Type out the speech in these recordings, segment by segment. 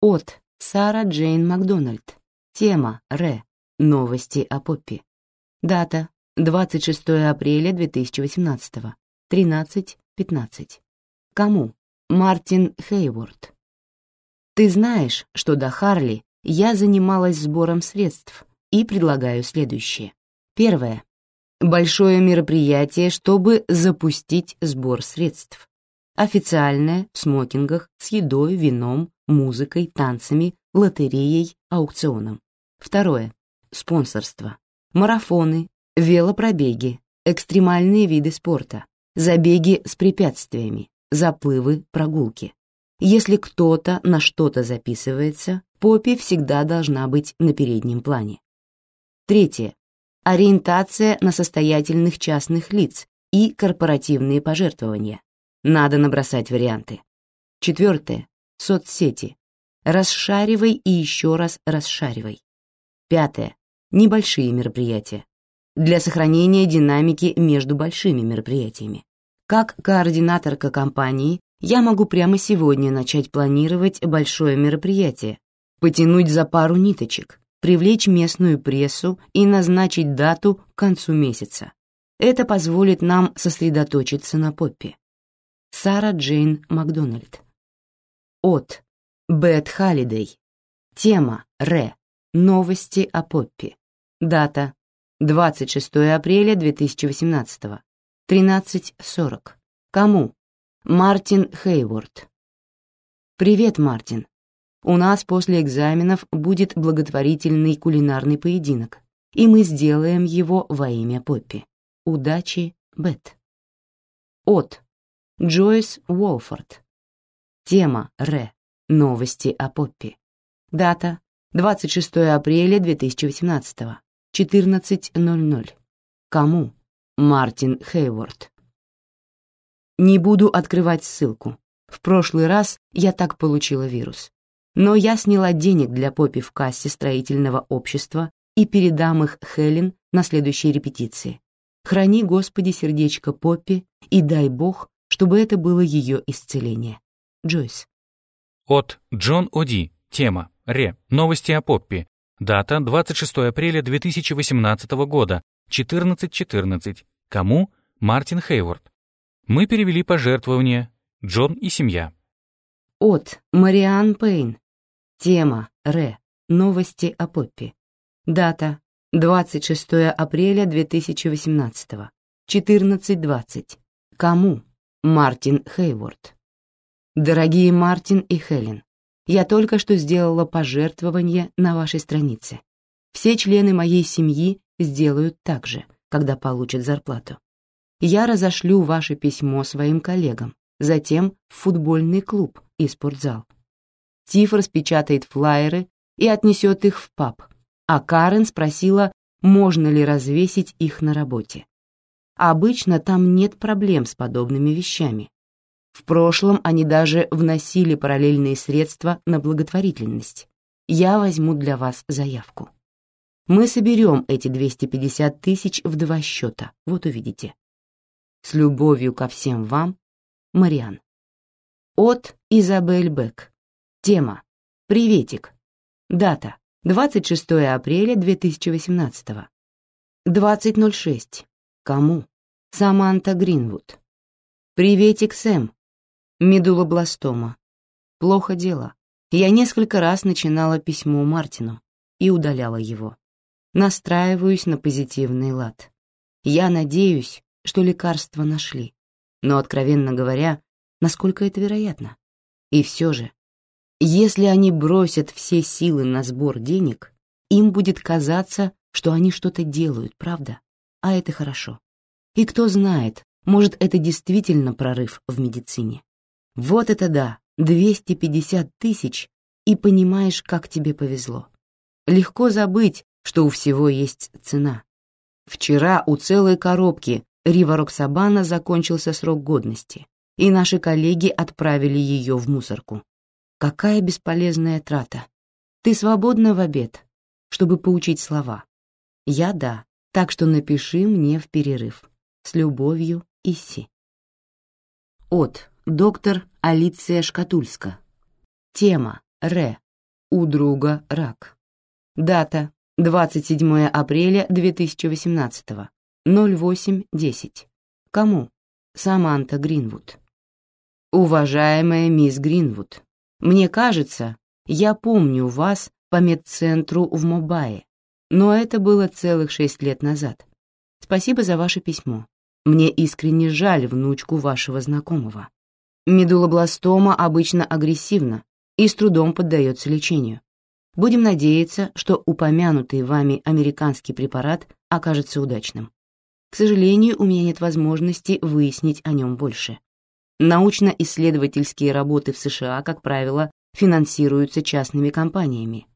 От Сара Джейн Макдональд. Тема Ре. Новости о Поппи. Дата 26 апреля 2018. 13.15. Кому? Мартин Хейворд. Ты знаешь, что до Харли я занималась сбором средств и предлагаю следующее. Первое. Большое мероприятие, чтобы запустить сбор средств. Официальное, в смокингах, с едой, вином, музыкой, танцами, лотереей, аукционом. Второе. Спонсорство. Марафоны, велопробеги, экстремальные виды спорта, забеги с препятствиями, заплывы, прогулки. Если кто-то на что-то записывается, Поппи всегда должна быть на переднем плане. Третье. Ориентация на состоятельных частных лиц и корпоративные пожертвования. Надо набросать варианты. Четвертое. Соцсети. Расшаривай и еще раз расшаривай. Пятое. Небольшие мероприятия. Для сохранения динамики между большими мероприятиями. Как координаторка компании я могу прямо сегодня начать планировать большое мероприятие, потянуть за пару ниточек, привлечь местную прессу и назначить дату к концу месяца. Это позволит нам сосредоточиться на Поппи. Сара Джейн Макдональд. От Бет Халлидей. Тема Ре. Новости о Поппи. Дата 26 апреля 2018. 13.40. Кому? Мартин Хейворд. Привет, Мартин. У нас после экзаменов будет благотворительный кулинарный поединок, и мы сделаем его во имя Поппи. Удачи, Бет. От Джойс Уолфорд. Тема Ре. Новости о Поппи. Дата 26 апреля 2018. 14.00. Кому? Мартин Хейворд. Не буду открывать ссылку. В прошлый раз я так получила вирус. Но я сняла денег для Поппи в кассе строительного общества и передам их Хелен на следующей репетиции. Храни, Господи, сердечко Поппи и дай Бог, чтобы это было ее исцеление. Джойс. От Джон Оди. Тема. Ре. Новости о Поппи. Дата 26 апреля 2018 года. 14.14. Кому? Мартин Хейворд. Мы перевели пожертвования. Джон и семья. От Мариан Пейн. Тема Ре. Новости о Поппи. Дата 26 апреля 2018. 14.20. Кому? Мартин Хейворд. Дорогие Мартин и Хелен, я только что сделала пожертвование на вашей странице. Все члены моей семьи сделают так же, когда получат зарплату. Я разошлю ваше письмо своим коллегам, затем в футбольный клуб и спортзал. Тиф распечатает флаеры и отнесет их в паб, а Карен спросила, можно ли развесить их на работе. Обычно там нет проблем с подобными вещами. В прошлом они даже вносили параллельные средства на благотворительность. Я возьму для вас заявку. Мы соберем эти 250 тысяч в два счета, вот увидите. С любовью ко всем вам, Мариан. От Изабель Бек. Тема. Приветик. Дата. 26 апреля 2018. 20.06. Кому? Саманта Гринвуд. Приветик, Сэм. Медулобластома. Плохо дело. Я несколько раз начинала письмо Мартину и удаляла его. Настраиваюсь на позитивный лад. Я надеюсь, что лекарства нашли. Но, откровенно говоря, насколько это вероятно? И все же, если они бросят все силы на сбор денег, им будет казаться, что они что-то делают, правда? а это хорошо. И кто знает, может, это действительно прорыв в медицине. Вот это да, 250 тысяч, и понимаешь, как тебе повезло. Легко забыть, что у всего есть цена. Вчера у целой коробки Ривароксабана закончился срок годности, и наши коллеги отправили ее в мусорку. Какая бесполезная трата. Ты свободна в обед, чтобы поучить слова. Я — да, так что напиши мне в перерыв. С любовью, Исси. От доктор Алиция Шкатульска. Тема Ре. У друга рак. Дата 27 апреля 2018. 08.10. Кому? Саманта Гринвуд. Уважаемая мисс Гринвуд, мне кажется, я помню вас по медцентру в Мобае, но это было целых шесть лет назад. Спасибо за ваше письмо. Мне искренне жаль внучку вашего знакомого. Медулобластома обычно агрессивна и с трудом поддается лечению. Будем надеяться, что упомянутый вами американский препарат окажется удачным. К сожалению, у меня нет возможности выяснить о нем больше. Научно-исследовательские работы в США, как правило, финансируются частными компаниями,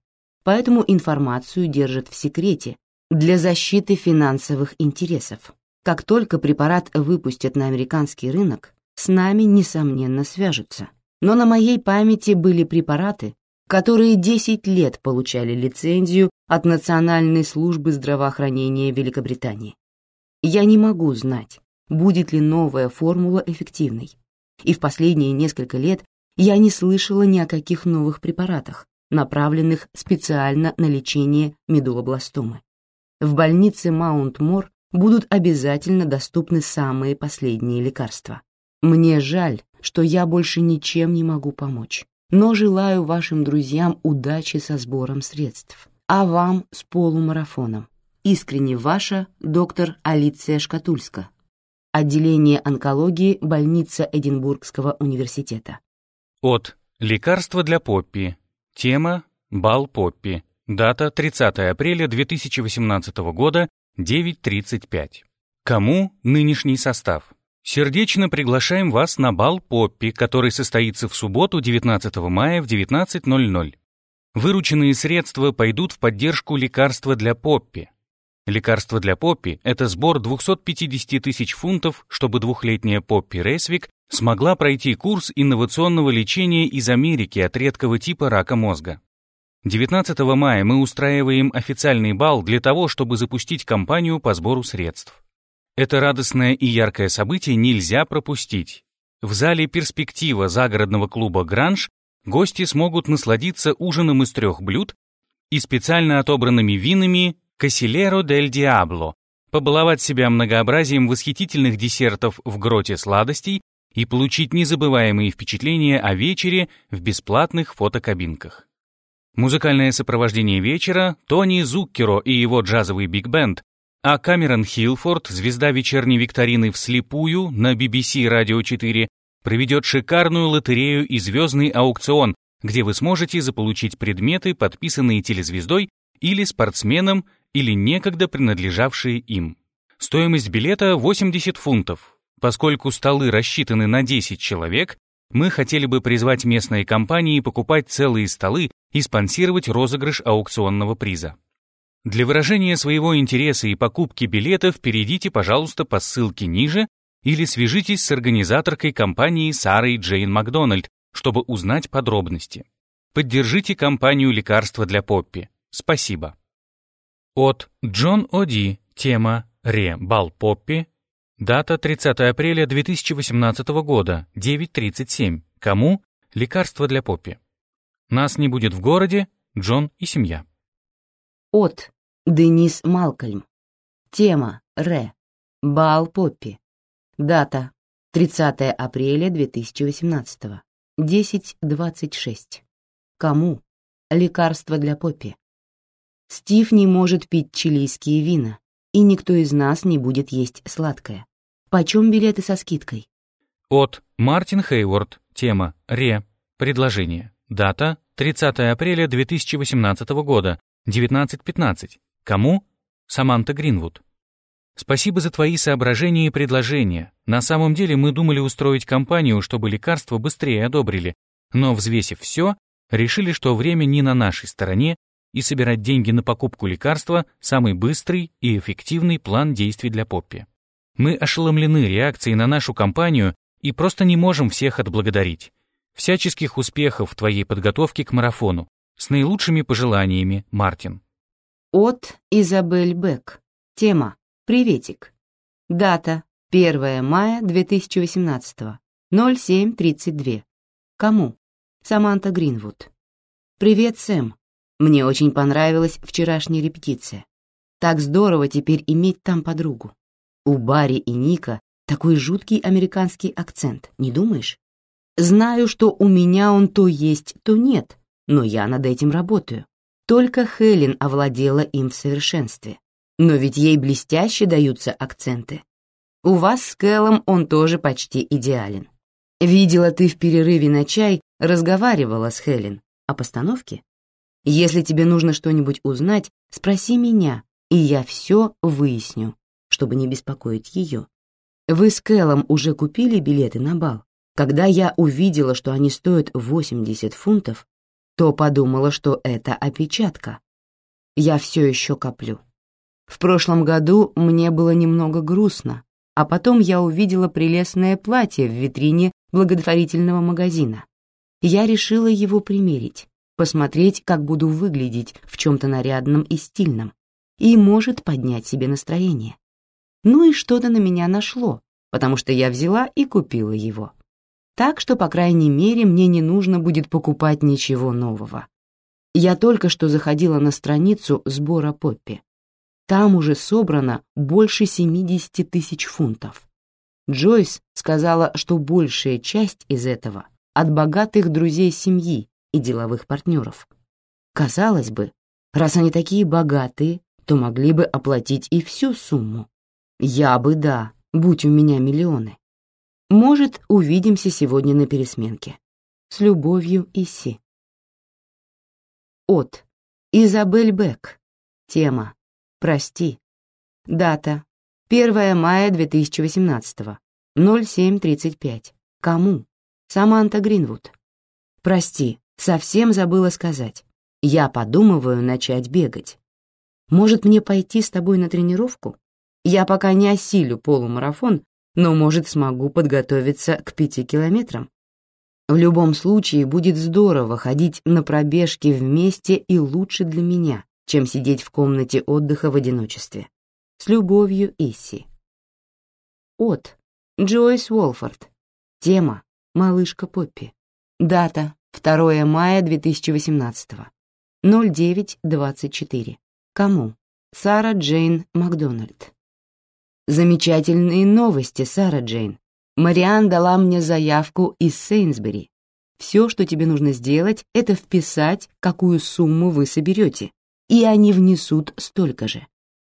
поэтому информацию держат в секрете для защиты финансовых интересов. Как только препарат выпустят на американский рынок, с нами, несомненно, свяжутся. Но на моей памяти были препараты, которые 10 лет получали лицензию от Национальной службы здравоохранения Великобритании. Я не могу знать, будет ли новая формула эффективной. И в последние несколько лет я не слышала ни о каких новых препаратах, направленных специально на лечение медулобластомы. В больнице Маунт-Мор будут обязательно доступны самые последние лекарства. Мне жаль, что я больше ничем не могу помочь, но желаю вашим друзьям удачи со сбором средств, а вам с полумарафоном. Искренне ваша доктор Алиция Шкатульска. Отделение онкологии больница Эдинбургского университета. От «Лекарства для Поппи». Тема «Бал Поппи». Дата 30 апреля 2018 года, 9.35. Кому нынешний состав? Сердечно приглашаем вас на бал Поппи, который состоится в субботу 19 мая в 19.00. Вырученные средства пойдут в поддержку лекарства для Поппи. Лекарство для Поппи – это сбор 250 тысяч фунтов, чтобы двухлетняя Поппи Ресвик смогла пройти курс инновационного лечения из Америки от редкого типа рака мозга. 19 мая мы устраиваем официальный бал для того, чтобы запустить кампанию по сбору средств. Это радостное и яркое событие нельзя пропустить. В зале «Перспектива» загородного клуба «Гранж» гости смогут насладиться ужином из трех блюд и специально отобранными винами «Кассилеро дель Диабло», побаловать себя многообразием восхитительных десертов в гроте сладостей и получить незабываемые впечатления о вечере в бесплатных фотокабинках. Музыкальное сопровождение вечера — Тони Зуккеро и его джазовый биг-бенд, а Камерон Хилфорд, звезда вечерней викторины вслепую на BBC Radio 4, проведет шикарную лотерею и звездный аукцион, где вы сможете заполучить предметы, подписанные телезвездой или спортсменом, или некогда принадлежавшие им. Стоимость билета 80 фунтов. Поскольку столы рассчитаны на 10 человек, мы хотели бы призвать местные компании покупать целые столы и спонсировать розыгрыш аукционного приза. Для выражения своего интереса и покупки билетов перейдите, пожалуйста, по ссылке ниже или свяжитесь с организаторкой компании Сарой Джейн Макдональд, чтобы узнать подробности. Поддержите компанию «Лекарства для Поппи». Спасибо. От Джон О'Ди. Тема «Ре Бал Поппи». Дата 30 апреля 2018 года, 9.37. Кому? Лекарство для Поппи. Нас не будет в городе, Джон и семья. От Денис Малкольм. Тема Ре. Бал Поппи. Дата 30 апреля 2018. 10.26. Кому? Лекарство для Поппи. Стив не может пить чилийские вина, и никто из нас не будет есть сладкое. Почем билеты со скидкой? От Мартин Хейворд. Тема Ре. Предложение. Дата 30 апреля 2018 года, 19.15. Кому? Саманта Гринвуд. Спасибо за твои соображения и предложения. На самом деле мы думали устроить кампанию, чтобы лекарства быстрее одобрили, но, взвесив все, решили, что время не на нашей стороне, и собирать деньги на покупку лекарства – самый быстрый и эффективный план действий для Поппи. Мы ошеломлены реакцией на нашу кампанию и просто не можем всех отблагодарить. Всяческих успехов в твоей подготовке к марафону. С наилучшими пожеланиями, Мартин. От Изабель Бек. Тема «Приветик». Дата 1 мая 2018. 07.32. Кому? Саманта Гринвуд. «Привет, Сэм. Мне очень понравилась вчерашняя репетиция. Так здорово теперь иметь там подругу. У Барри и Ника такой жуткий американский акцент, не думаешь? Знаю, что у меня он то есть, то нет, но я над этим работаю. Только Хелен овладела им в совершенстве. Но ведь ей блестяще даются акценты. У вас с Кэллом он тоже почти идеален. Видела ты в перерыве на чай, разговаривала с Хелен о постановке? Если тебе нужно что-нибудь узнать, спроси меня, и я все выясню, чтобы не беспокоить ее. Вы с Кэллом уже купили билеты на бал? Когда я увидела, что они стоят 80 фунтов, то подумала, что это опечатка. Я все еще коплю. В прошлом году мне было немного грустно, а потом я увидела прелестное платье в витрине благотворительного магазина. Я решила его примерить, посмотреть, как буду выглядеть в чем-то нарядном и стильном, и может поднять себе настроение. Ну и что-то на меня нашло, потому что я взяла и купила его. Так что, по крайней мере, мне не нужно будет покупать ничего нового. Я только что заходила на страницу сбора Поппи. Там уже собрано больше 70 тысяч фунтов. Джойс сказала, что большая часть из этого от богатых друзей семьи и деловых партнеров. Казалось бы, раз они такие богатые, то могли бы оплатить и всю сумму. Я бы, да, будь у меня миллионы. Может, увидимся сегодня на пересменке. С любовью, Иси. От. Изабель Бек. Тема. Прости. Дата. 1 мая 2018. 07.35. Кому? Саманта Гринвуд. Прости, совсем забыла сказать. Я подумываю начать бегать. Может, мне пойти с тобой на тренировку? Я пока не осилю полумарафон, но, может, смогу подготовиться к пяти километрам. В любом случае, будет здорово ходить на пробежки вместе и лучше для меня, чем сидеть в комнате отдыха в одиночестве. С любовью, Исси. От. Джойс Уолфорд. Тема. Малышка Поппи. Дата. 2 мая 2018. 09.24. Кому? Сара Джейн Макдональд. Замечательные новости, Сара Джейн. Мариан дала мне заявку из Сейнсбери. Все, что тебе нужно сделать, это вписать, какую сумму вы соберете, и они внесут столько же.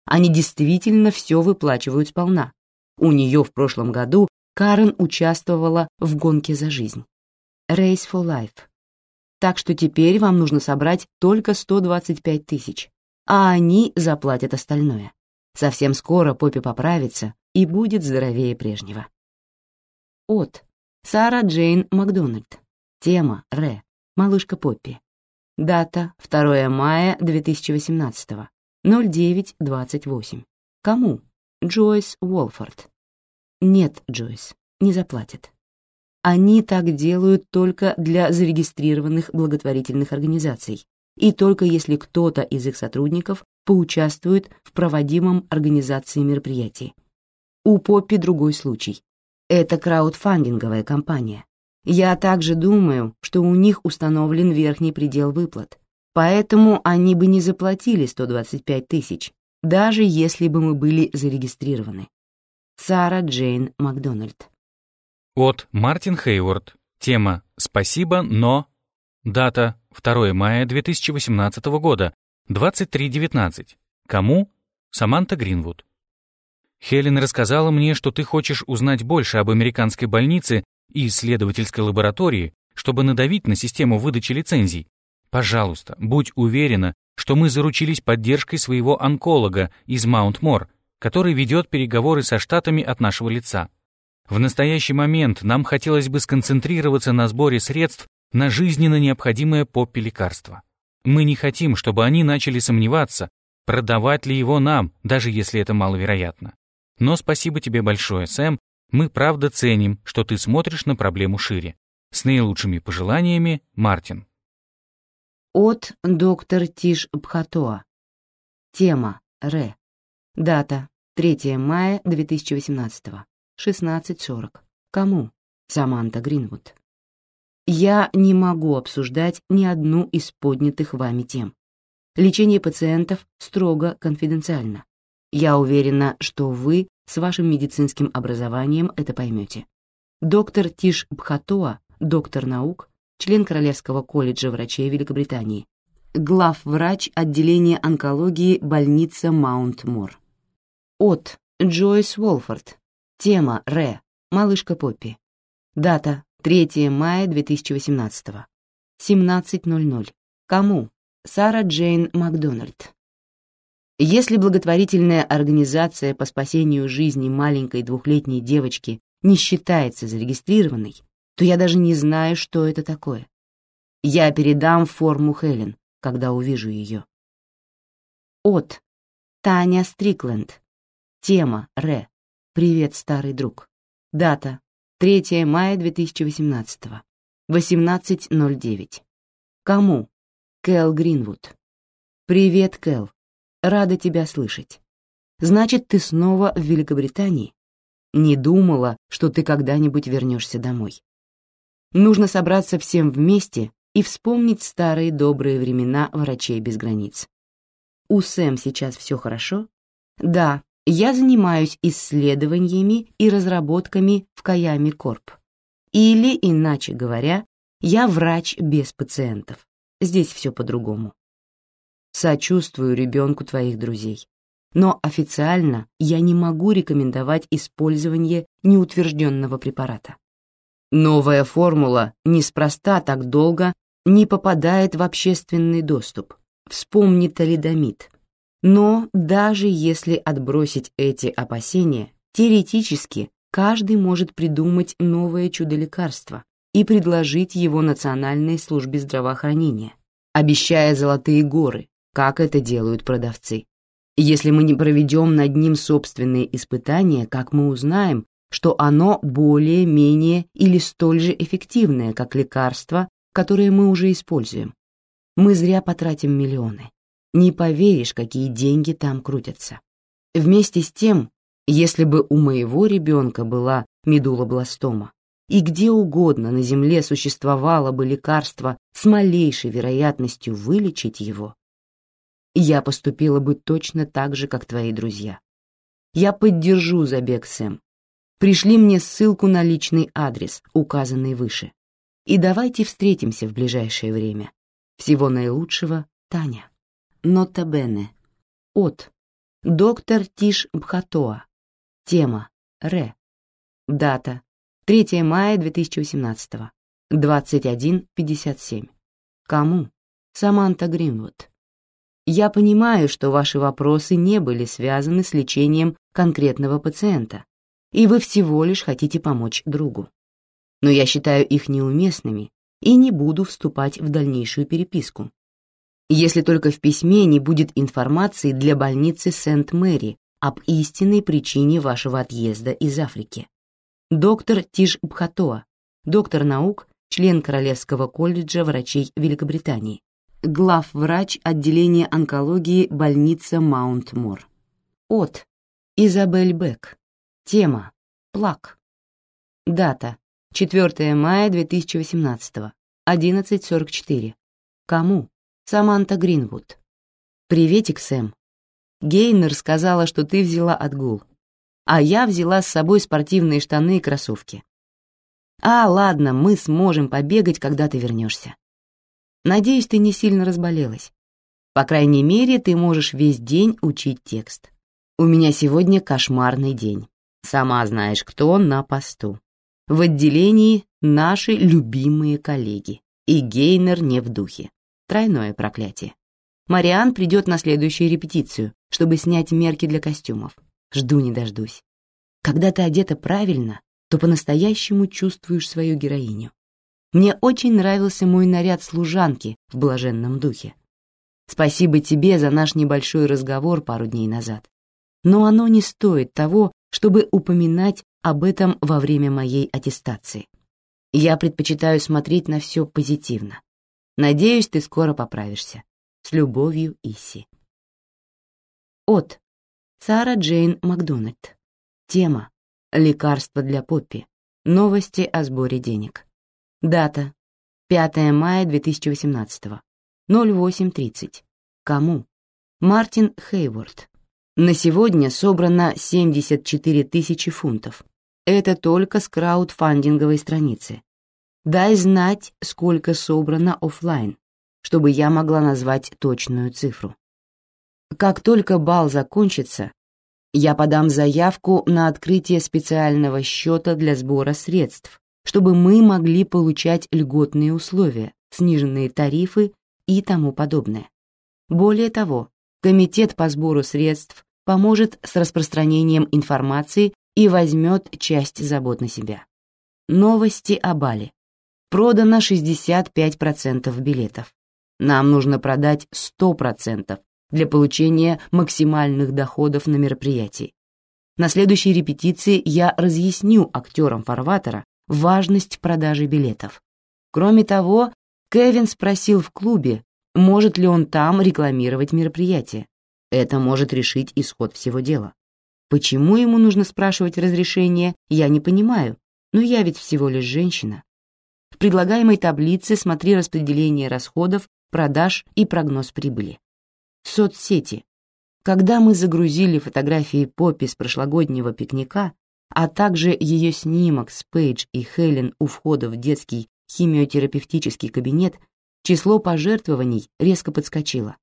Они действительно все выплачивают сполна. У нее в прошлом году Карен участвовала в гонке за жизнь. Race for Life. Так что теперь вам нужно собрать только 125 тысяч, а они заплатят остальное. Совсем скоро Поппи поправится и будет здоровее прежнего. От. Сара Джейн Макдональд. Тема Р. Малышка Поппи. Дата 2 мая 2018. 09.28. Кому? Джойс Уолфорд. Нет, Джойс, не заплатят. Они так делают только для зарегистрированных благотворительных организаций и только если кто-то из их сотрудников поучаствует в проводимом организации мероприятии. У Поппи другой случай. Это краудфандинговая компания. Я также думаю, что у них установлен верхний предел выплат, поэтому они бы не заплатили 125 тысяч, даже если бы мы были зарегистрированы. Сара Джейн Макдональд. От Мартин Хейворд. Тема «Спасибо, но...» Дата 2 мая 2018 года, 23.19. Кому? Саманта Гринвуд. Хелен рассказала мне, что ты хочешь узнать больше об американской больнице и исследовательской лаборатории, чтобы надавить на систему выдачи лицензий. Пожалуйста, будь уверена, что мы заручились поддержкой своего онколога из Маунт-Мор, который ведет переговоры со штатами от нашего лица. В настоящий момент нам хотелось бы сконцентрироваться на сборе средств на жизненно необходимое Поппи лекарство. Мы не хотим, чтобы они начали сомневаться, продавать ли его нам, даже если это маловероятно. Но спасибо тебе большое, Сэм, мы правда ценим, что ты смотришь на проблему шире. С наилучшими пожеланиями, Мартин. От доктор Тиш Бхатоа. Тема Р. Дата 3 мая 2018. 16.40. Кому? Саманта Гринвуд. Я не могу обсуждать ни одну из поднятых вами тем. Лечение пациентов строго конфиденциально. Я уверена, что вы с вашим медицинским образованием это поймете. Доктор Тиш Бхатоа, доктор наук, член Королевского колледжа врачей Великобритании, главврач отделения онкологии больницы Маунт-Мор. От Джойс Уолфорд. Тема Ре. Малышка Поппи. Дата 3 мая 2018. 17.00. Кому? Сара Джейн Макдональд. Если благотворительная организация по спасению жизни маленькой двухлетней девочки не считается зарегистрированной, то я даже не знаю, что это такое. Я передам форму Хелен, когда увижу ее. От. Таня Стрикленд. Тема. Ре. Привет, старый друг. Дата. 3 мая 2018. 18.09. Кому? Кэл Гринвуд. Привет, Кэл. Рада тебя слышать. Значит, ты снова в Великобритании? Не думала, что ты когда-нибудь вернешься домой. Нужно собраться всем вместе и вспомнить старые добрые времена врачей без границ. У Сэм сейчас все хорошо? Да, я занимаюсь исследованиями и разработками в Каями Корп. Или, иначе говоря, я врач без пациентов. Здесь все по-другому. Сочувствую ребенку твоих друзей. Но официально я не могу рекомендовать использование неутвержденного препарата. Новая формула неспроста так долго не попадает в общественный доступ. Вспомни талидомид. Но даже если отбросить эти опасения, теоретически каждый может придумать новое чудо-лекарство и предложить его Национальной службе здравоохранения, обещая золотые горы, как это делают продавцы. Если мы не проведем над ним собственные испытания, как мы узнаем, что оно более-менее или столь же эффективное, как лекарство, которое мы уже используем? Мы зря потратим миллионы. Не поверишь, какие деньги там крутятся. Вместе с тем, если бы у моего ребенка была медулобластома, и где угодно на Земле существовало бы лекарство с малейшей вероятностью вылечить его, я поступила бы точно так же, как твои друзья. Я поддержу забег, Сэм. Пришли мне ссылку на личный адрес, указанный выше. И давайте встретимся в ближайшее время. Всего наилучшего, Таня. Нота Бене. От. Доктор Тиш Бхатоа. Тема. Ре. Дата. 3 мая 2018. 21.57. Кому? Саманта Гринвуд. Я понимаю, что ваши вопросы не были связаны с лечением конкретного пациента, и вы всего лишь хотите помочь другу. Но я считаю их неуместными и не буду вступать в дальнейшую переписку, если только в письме не будет информации для больницы Сент-Мэри об истинной причине вашего отъезда из Африки. Доктор Тиш Бхатоа, доктор наук, член Королевского колледжа врачей Великобритании, главврач отделения онкологии больницы Маунт-Мор. От Изабель Бек. Тема Плак. Дата 4 мая 2018. 11.44. Кому? Саманта Гринвуд. «Приветик, Сэм. Гейнер сказала, что ты взяла отгул, а я взяла с собой спортивные штаны и кроссовки. А, ладно, мы сможем побегать, когда ты вернешься. Надеюсь, ты не сильно разболелась. По крайней мере, ты можешь весь день учить текст. У меня сегодня кошмарный день. Сама знаешь, кто на посту. В отделении наши любимые коллеги, и Гейнер не в духе. Тройное проклятие. Мариан придет на следующую репетицию, чтобы снять мерки для костюмов. Жду не дождусь. Когда ты одета правильно, то по-настоящему чувствуешь свою героиню. Мне очень нравился мой наряд служанки в блаженном духе. Спасибо тебе за наш небольшой разговор пару дней назад. Но оно не стоит того, чтобы упоминать об этом во время моей аттестации. Я предпочитаю смотреть на все позитивно. Надеюсь, ты скоро поправишься. С любовью, Исси. От. Сара Джейн Макдональд. Тема. Лекарство для Поппи. Новости о сборе денег. Дата. 5 мая 2018. 08.30. Кому? Мартин Хейворд. На сегодня собрано 74 тысячи фунтов. Это только с краудфандинговой страницы. Дай знать, сколько собрано офлайн, чтобы я могла назвать точную цифру. Как только бал закончится, я подам заявку на открытие специального счета для сбора средств, чтобы мы могли получать льготные условия, сниженные тарифы и тому подобное. Более того, Комитет по сбору средств поможет с распространением информации и возьмет часть забот на себя. Новости о Бали. Продано 65% билетов. Нам нужно продать 100% для получения максимальных доходов на мероприятии. На следующей репетиции я разъясню актерам фарватера важность продажи билетов. Кроме того, Кевин спросил в клубе, может ли он там рекламировать мероприятие. Это может решить исход всего дела. Почему ему нужно спрашивать разрешение, я не понимаю, но я ведь всего лишь женщина. Предлагаемой таблице смотри распределение расходов, продаж и прогноз прибыли. Соцсети. Когда мы загрузили фотографии Поппи с прошлогоднего пикника, а также ее снимок с Пейдж и Хелен у входа в детский химиотерапевтический кабинет, число пожертвований резко подскочило.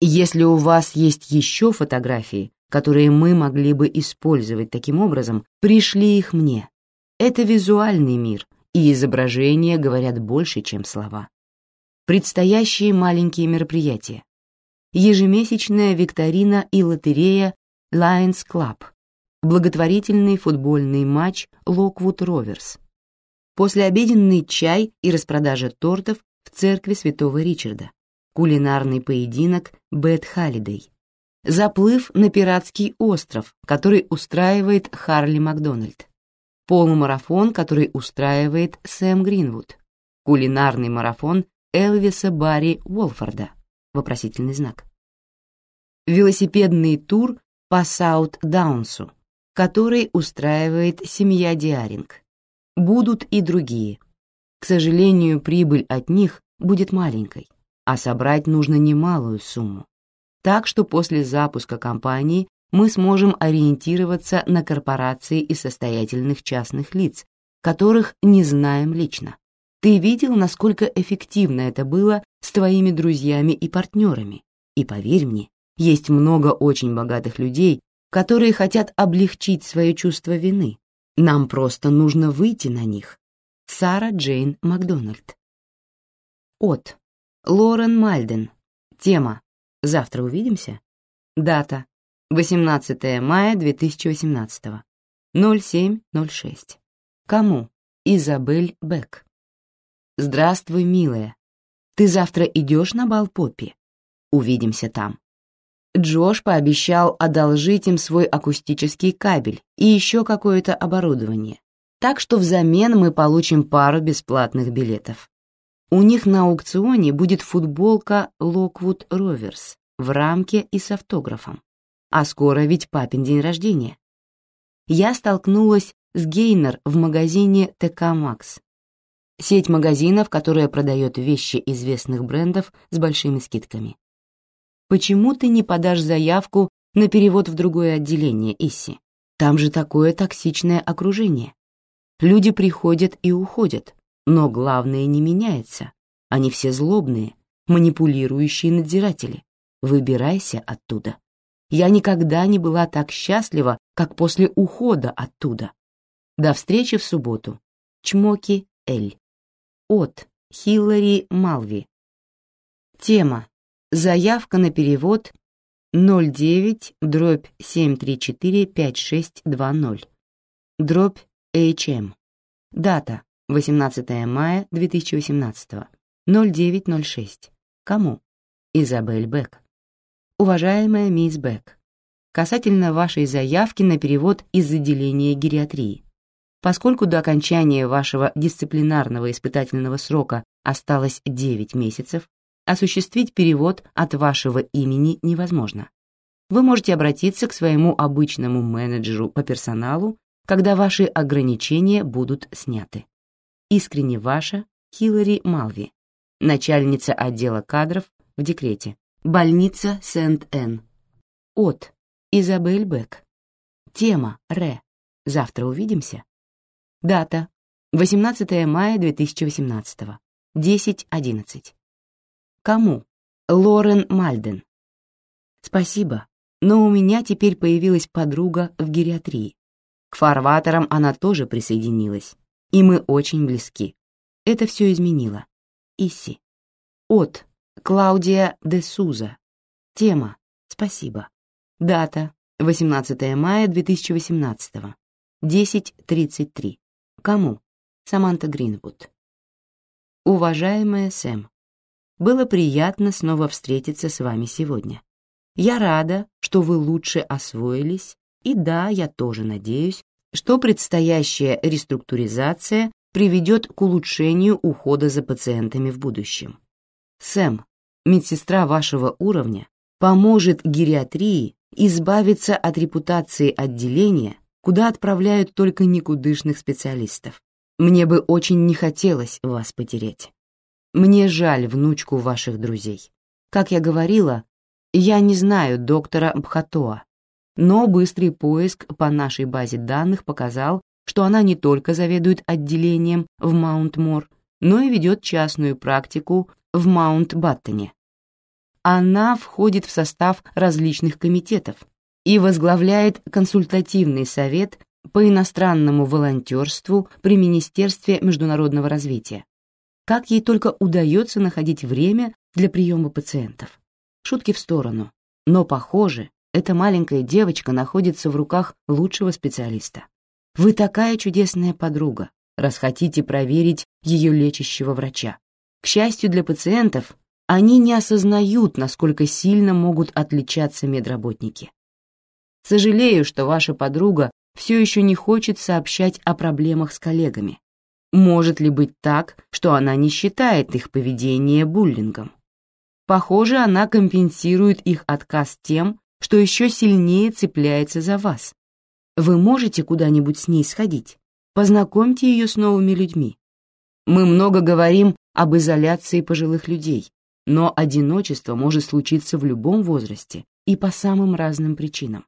Если у вас есть еще фотографии, которые мы могли бы использовать таким образом, пришли их мне. Это визуальный мир, и изображения говорят больше, чем слова. Предстоящие маленькие мероприятия. Ежемесячная викторина и лотерея Lions Club, благотворительный футбольный матч Локвуд Роверс, послеобеденный чай и распродажа тортов в церкви Святого Ричарда, кулинарный поединок Бет Халлидей, заплыв на пиратский остров, который устраивает Харли Макдональд, полумарафон, который устраивает Сэм Гринвуд, кулинарный марафон Элвиса Барри Уолфорда, вопросительный знак, велосипедный тур по Саут-Даунсу, который устраивает семья Диаринг. Будут и другие. К сожалению, прибыль от них будет маленькой, а собрать нужно немалую сумму. Так что после запуска компании мы сможем ориентироваться на корпорации и состоятельных частных лиц, которых не знаем лично. Ты видел, насколько эффективно это было с твоими друзьями и партнерами. И поверь мне, есть много очень богатых людей, которые хотят облегчить свое чувство вины. Нам просто нужно выйти на них. Сара Джейн Макдональд. От. Лорен Мальден. Тема. Завтра увидимся. Дата. 18 мая 2018. 07.06. Кому? Изабель Бек. Здравствуй, милая. Ты завтра идешь на бал Поппи? Увидимся там. Джош пообещал одолжить им свой акустический кабель и еще какое-то оборудование, так что взамен мы получим пару бесплатных билетов. У них на аукционе будет футболка Lockwood Rovers в рамке и с автографом. А скоро ведь папин день рождения. Я столкнулась с Гейнер в магазине ТК Макс. Сеть магазинов, которая продает вещи известных брендов с большими скидками. Почему ты не подашь заявку на перевод в другое отделение, Исси? Там же такое токсичное окружение. Люди приходят и уходят, но главное не меняется. Они все злобные, манипулирующие надзиратели. Выбирайся оттуда. Я никогда не была так счастлива, как после ухода оттуда. До встречи в субботу. Чмоки Эль. От Хиллари Малви. Тема. Заявка на перевод 09 дробь 734 5620 дробь HM. Дата 18 мая 2018 0906. Кому? Изабель Бек. Уважаемая мисс Бек, касательно вашей заявки на перевод из отделения гериатрии. Поскольку до окончания вашего дисциплинарного испытательного срока осталось 9 месяцев, осуществить перевод от вашего имени невозможно. Вы можете обратиться к своему обычному менеджеру по персоналу, когда ваши ограничения будут сняты. Искренне ваша Хиллари Малви, начальница отдела кадров в декрете, больница Сент-Энн. От Изабель Бек. Тема Ре. Завтра увидимся. Дата 18 мая 2018. 10.11. Кому? Лорен Мальден. Спасибо, но у меня теперь появилась подруга в гериатрии. К фарватерам она тоже присоединилась, и мы очень близки. Это все изменило. Исси. От Клаудия де Суза. Тема «Спасибо». Дата 18 мая 2018. 10.33. Кому? Саманта Гринвуд. Уважаемая Сэм, было приятно снова встретиться с вами сегодня. Я рада, что вы лучше освоились, и да, я тоже надеюсь, что предстоящая реструктуризация приведет к улучшению ухода за пациентами в будущем. Сэм, медсестра вашего уровня, поможет гериатрии избавиться от репутации отделения, куда отправляют только никудышных специалистов. Мне бы очень не хотелось вас потерять. Мне жаль внучку ваших друзей. Как я говорила, я не знаю доктора Бхатоа, но быстрый поиск по нашей базе данных показал, что она не только заведует отделением в Маунт-Мор, но и ведет частную практику в Маунт-Баттоне. Она входит в состав различных комитетов и возглавляет консультативный совет по иностранному волонтерству при Министерстве международного развития. Как ей только удается находить время для приема пациентов. Шутки в сторону. Но, похоже, эта маленькая девочка находится в руках лучшего специалиста. Вы такая чудесная подруга, раз хотите проверить ее лечащего врача. К счастью для пациентов, они не осознают, насколько сильно могут отличаться медработники. Сожалею, что ваша подруга все еще не хочет сообщать о проблемах с коллегами. Может ли быть так, что она не считает их поведение буллингом? Похоже, она компенсирует их отказ тем, что еще сильнее цепляется за вас. Вы можете куда-нибудь с ней сходить? Познакомьте ее с новыми людьми. Мы много говорим об изоляции пожилых людей, но одиночество может случиться в любом возрасте и по самым разным причинам.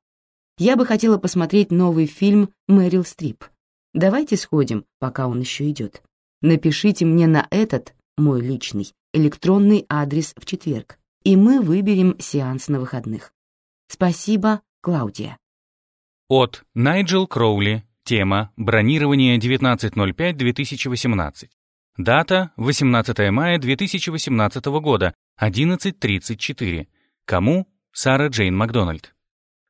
Я бы хотела посмотреть новый фильм «Мэрил Стрип». Давайте сходим, пока он еще идет. Напишите мне на этот, мой личный, электронный адрес в четверг, и мы выберем сеанс на выходных. Спасибо, Клаудия. От Найджел Кроули. Тема «Бронирование 19.05.2018». Дата 18 мая 2018 года, 11.34. Кому? Сара Джейн Макдональд.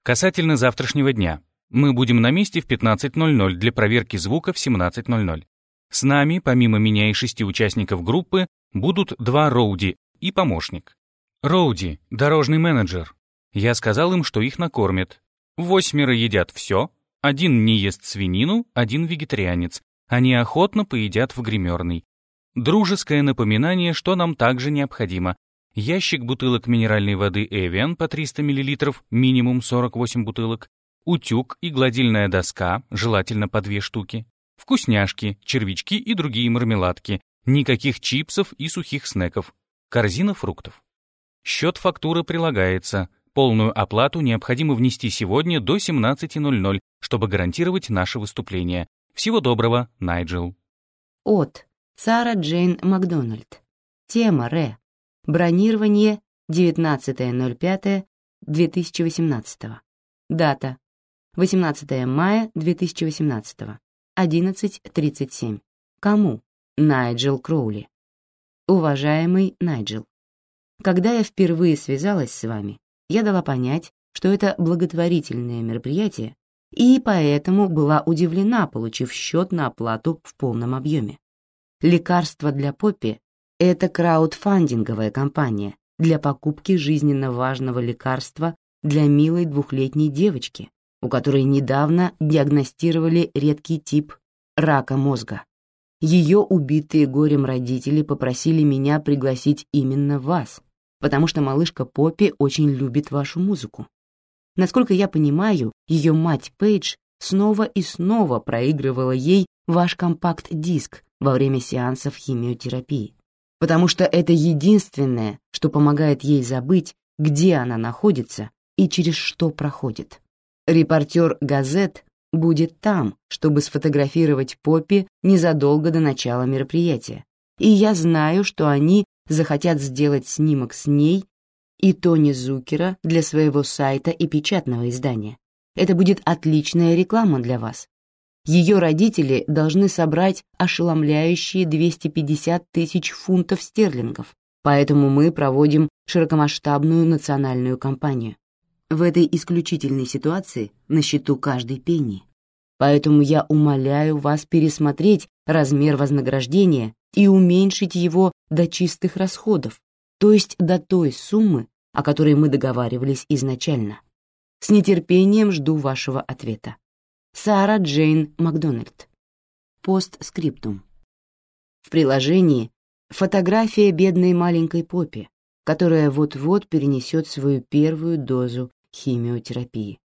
Касательно завтрашнего дня. Мы будем на месте в 15.00 для проверки звука в 17.00. С нами, помимо меня и шести участников группы, будут два Роуди и помощник. Роуди — дорожный менеджер. Я сказал им, что их накормят. Восьмеро едят все, один не ест свинину, один вегетарианец. Они охотно поедят в гримерной. Дружеское напоминание, что нам также необходимо. Ящик бутылок минеральной воды Evian по 300 мл, минимум 48 бутылок, утюг и гладильная доска, желательно по две штуки, вкусняшки, червячки и другие мармеладки, никаких чипсов и сухих снеков, корзина фруктов. Счет фактуры прилагается. Полную оплату необходимо внести сегодня до 17.00, чтобы гарантировать наше выступление. Всего доброго, Найджел. От Сара Джейн Макдональд. Тема Ре. Бронирование 19.05.2018. Дата 18 мая 2018. 11.37. Кому? Найджел Кроули. Уважаемый Найджел, когда я впервые связалась с вами, я дала понять, что это благотворительное мероприятие, и поэтому была удивлена, получив счет на оплату в полном объеме. Лекарство для Поппи — это краудфандинговая компания для покупки жизненно важного лекарства для милой двухлетней девочки, у которой недавно диагностировали редкий тип рака мозга. Ее убитые горем родители попросили меня пригласить именно вас, потому что малышка Поппи очень любит вашу музыку. Насколько я понимаю, ее мать Пейдж снова и снова проигрывала ей ваш компакт-диск во время сеансов химиотерапии, потому что это единственное, что помогает ей забыть, где она находится и через что проходит. Репортер газет будет там, чтобы сфотографировать Поппи незадолго до начала мероприятия, и я знаю, что они захотят сделать снимок с ней и Тони Зукера для своего сайта и печатного издания. Это будет отличная реклама для вас. Ее родители должны собрать ошеломляющие 250 тысяч фунтов стерлингов, поэтому мы проводим широкомасштабную национальную кампанию. В этой исключительной ситуации на счету каждой пенни. Поэтому я умоляю вас пересмотреть размер вознаграждения и уменьшить его до чистых расходов, то есть до той суммы, о которой мы договаривались изначально. С нетерпением жду вашего ответа. Сара Джейн Макдональд. Постскриптум. В приложении фотография бедной маленькой Поппи, которая вот-вот перенесет свою первую дозу химиотерапии.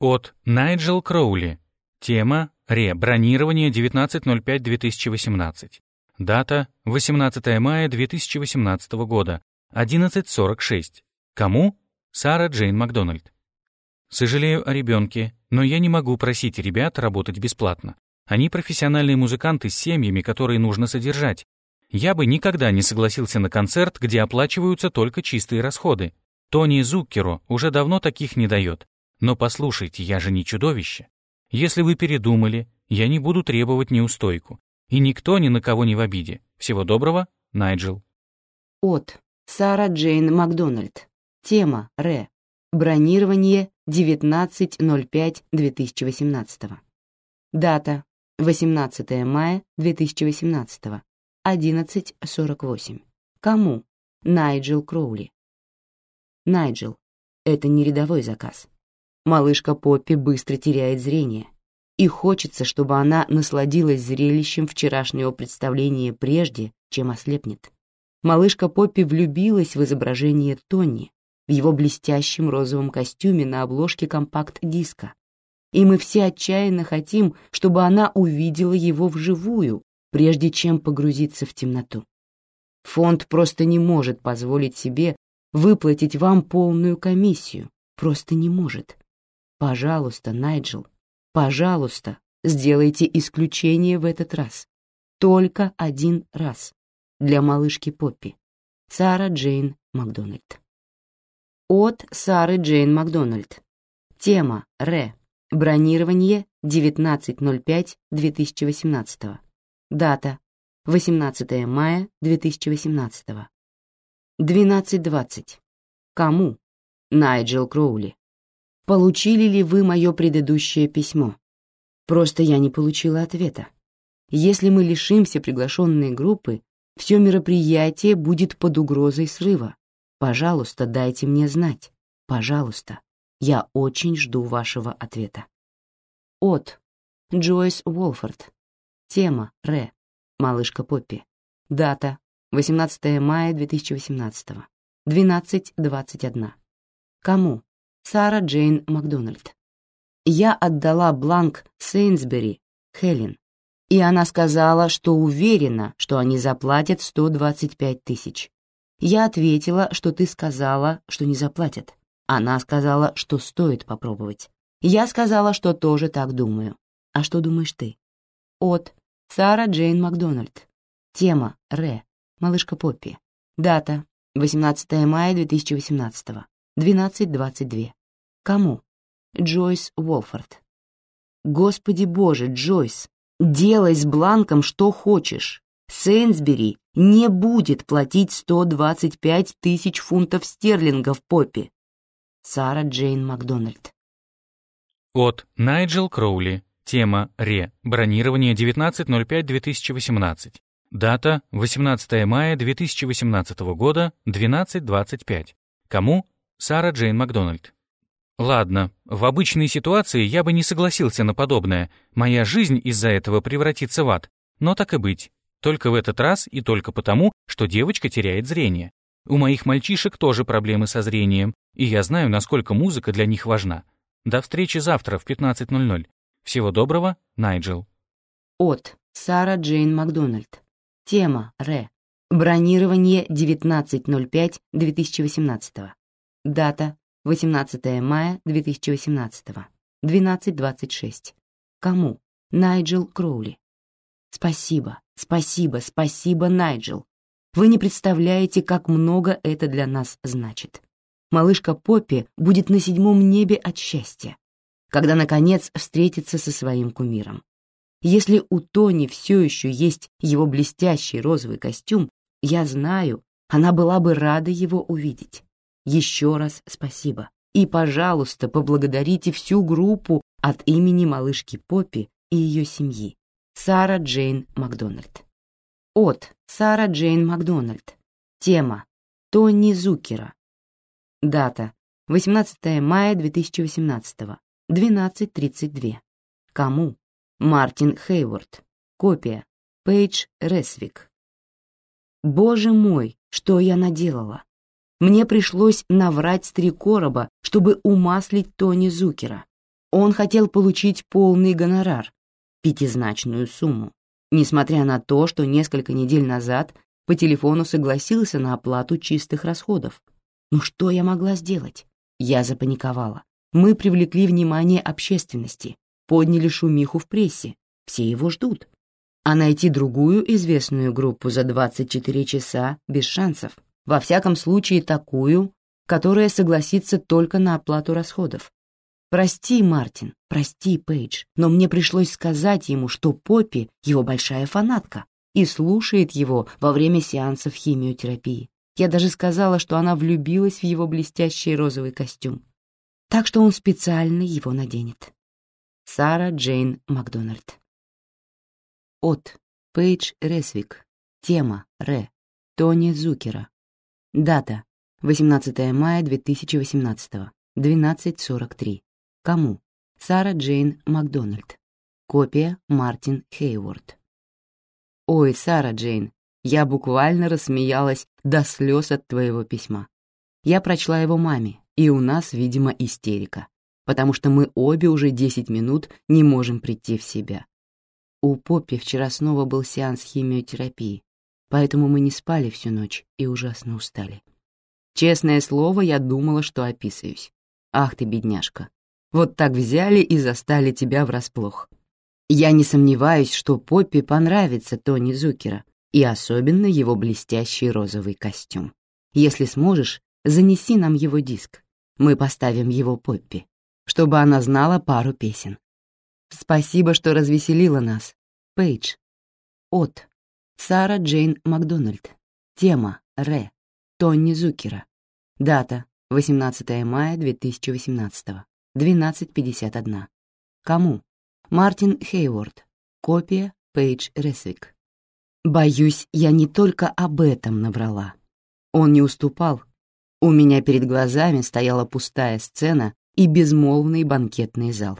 От Найджел Кроули. Тема «Ре. Бронирование 19.05.2018». Дата 18 мая 2018 года, 11.46. Кому? Сара Джейн Макдональд. Сожалею о ребенке, но я не могу просить ребят работать бесплатно. Они профессиональные музыканты с семьями, которые нужно содержать. Я бы никогда не согласился на концерт, где оплачиваются только чистые расходы. Тони Зуккеро уже давно таких не дает. Но послушайте, я же не чудовище. Если вы передумали, я не буду требовать неустойку. И никто ни на кого не в обиде. Всего доброго, Найджел. От Сара Джейн Макдональд. Тема Ре. Бронирование 19.05.2018. Дата 18 мая 2018. 11.48. Кому? Найджел Кроули. Найджел. Это не рядовой заказ. Малышка Поппи быстро теряет зрение, и хочется, чтобы она насладилась зрелищем вчерашнего представления прежде, чем ослепнет. Малышка Поппи влюбилась в изображение Тони, в его блестящем розовом костюме на обложке компакт-диска. И мы все отчаянно хотим, чтобы она увидела его вживую, прежде чем погрузиться в темноту. Фонд просто не может позволить себе выплатить вам полную комиссию, просто не может. Пожалуйста, Найджел, пожалуйста, сделайте исключение в этот раз. Только один раз. Для малышки Поппи. Сара Джейн Макдональд. От Сары Джейн Макдональд. Тема Ре. Бронирование 19.05.2018. Дата 18 мая 2018. 12.20. Кому? Найджел Кроули. Получили ли вы мое предыдущее письмо? Просто я не получила ответа. Если мы лишимся приглашенной группы, все мероприятие будет под угрозой срыва. Пожалуйста, дайте мне знать. Пожалуйста. Я очень жду вашего ответа. От. Джойс Уолфорд. Тема. Ре. Малышка Поппи. Дата. 18 мая 2018. 12.21. Кому? Сара Джейн Макдональд. Я отдала бланк Сейнсбери, Хелен, и она сказала, что уверена, что они заплатят 125 тысяч. Я ответила, что ты сказала, что не заплатят. Она сказала, что стоит попробовать. Я сказала, что тоже так думаю. А что думаешь ты? От Сара Джейн Макдональд. Тема Ре. Малышка Поппи. Дата 18 мая 2018. 12.22. Кому? Джойс Уолфорд. Господи боже, Джойс, делай с бланком что хочешь. Сейнсбери не будет платить 125 тысяч фунтов стерлингов Поппи. Сара Джейн Макдональд. От Найджел Кроули. Тема «Ре. Бронирование 19.05.2018». Дата 18 мая 2018 года, 12.25. Кому? Сара Джейн Макдональд. Ладно, в обычной ситуации я бы не согласился на подобное. Моя жизнь из-за этого превратится в ад. Но так и быть. Только в этот раз и только потому, что девочка теряет зрение. У моих мальчишек тоже проблемы со зрением, и я знаю, насколько музыка для них важна. До встречи завтра в 15.00. Всего доброго, Найджел. От Сара Джейн Макдональд. Тема Ре. Бронирование 19.05.2018. Дата 18 мая 2018. 12.26. Кому? Найджел Кроули. Спасибо, спасибо, спасибо, Найджел. Вы не представляете, как много это для нас значит. Малышка Поппи будет на седьмом небе от счастья, когда, наконец, встретится со своим кумиром. Если у Тони все еще есть его блестящий розовый костюм, я знаю, она была бы рада его увидеть. Еще раз спасибо. И, пожалуйста, поблагодарите всю группу от имени малышки Поппи и ее семьи. Сара Джейн Макдональд. От Сара Джейн Макдональд. Тема Тони Зукера. Дата 18 мая 2018. 12.32. Кому? Мартин Хейворд. Копия. Пейдж Ресвик. Боже мой, что я наделала? Мне пришлось наврать с три короба, чтобы умаслить Тони Зукера. Он хотел получить полный гонорар, пятизначную сумму, несмотря на то, что несколько недель назад по телефону согласился на оплату чистых расходов. Ну что я могла сделать? Я запаниковала. Мы привлекли внимание общественности подняли шумиху в прессе, все его ждут. А найти другую известную группу за 24 часа без шансов. Во всяком случае, такую, которая согласится только на оплату расходов. Прости, Мартин, прости, Пейдж, но мне пришлось сказать ему, что Поппи — его большая фанатка и слушает его во время сеансов химиотерапии. Я даже сказала, что она влюбилась в его блестящий розовый костюм. Так что он специально его наденет. Сара Джейн Макдональд. От Пейдж Ресвик. Тема Ре. Тони Зукера. Дата 18 мая 2018. 12.43. Кому? Сара Джейн Макдональд. Копия Мартин Хейворд. Ой, Сара Джейн, я буквально рассмеялась до слез от твоего письма. Я прочла его маме, и у нас, видимо, истерика потому что мы обе уже 10 минут не можем прийти в себя. У Поппи вчера снова был сеанс химиотерапии, поэтому мы не спали всю ночь и ужасно устали. Честное слово, я думала, что описываюсь. Ах ты, бедняжка. Вот так взяли и застали тебя врасплох. Я не сомневаюсь, что Поппи понравится Тони Зукера, и особенно его блестящий розовый костюм. Если сможешь, занеси нам его диск. Мы поставим его Поппи чтобы она знала пару песен. Спасибо, что развеселила нас. Пейдж. От. Сара Джейн Макдональд. Тема. Ре. Тонни Зукера. Дата. 18 мая 2018. 12.51. Кому? Мартин Хейворд. Копия Пейдж Ресвик. Боюсь, я не только об этом наврала. Он не уступал. У меня перед глазами стояла пустая сцена и безмолвный банкетный зал.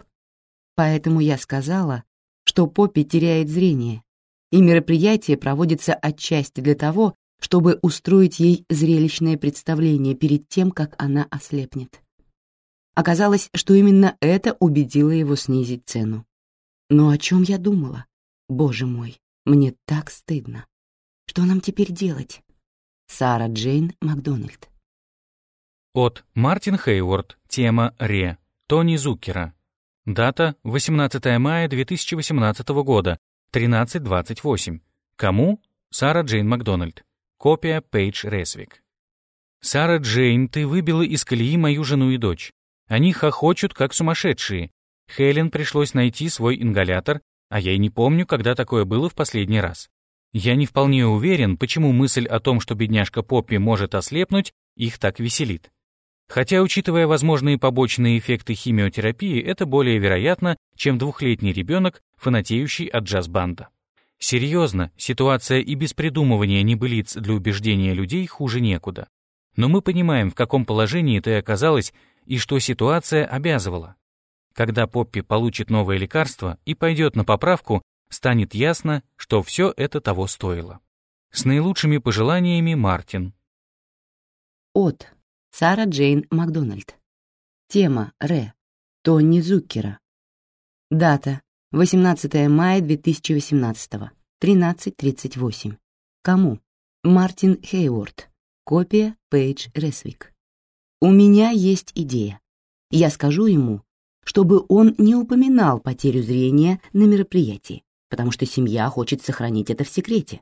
Поэтому я сказала, что Поппи теряет зрение, и мероприятие проводится отчасти для того, чтобы устроить ей зрелищное представление перед тем, как она ослепнет. Оказалось, что именно это убедило его снизить цену. Но о чем я думала? Боже мой, мне так стыдно. Что нам теперь делать? Сара Джейн Макдональд. От Мартин Хейворд. Тема Ре. Тони Зукера. Дата 18 мая 2018 года. 13.28. Кому? Сара Джейн Макдональд. Копия Пейдж Ресвик. Сара Джейн, ты выбила из колеи мою жену и дочь. Они хохочут, как сумасшедшие. Хелен пришлось найти свой ингалятор, а я и не помню, когда такое было в последний раз. Я не вполне уверен, почему мысль о том, что бедняжка Поппи может ослепнуть, их так веселит. Хотя, учитывая возможные побочные эффекты химиотерапии, это более вероятно, чем двухлетний ребенок, фанатеющий от джаз-банда. Серьезно, ситуация и без придумывания небылиц для убеждения людей хуже некуда. Но мы понимаем, в каком положении ты оказалась и что ситуация обязывала. Когда Поппи получит новое лекарство и пойдет на поправку, станет ясно, что все это того стоило. С наилучшими пожеланиями, Мартин. От Сара Джейн Макдональд. Тема Ре. Тони Зуккера. Дата 18 мая 2018, 13.38. Кому? Мартин Хейворд. Копия Пейдж Ресвик. У меня есть идея. Я скажу ему, чтобы он не упоминал потерю зрения на мероприятии, потому что семья хочет сохранить это в секрете.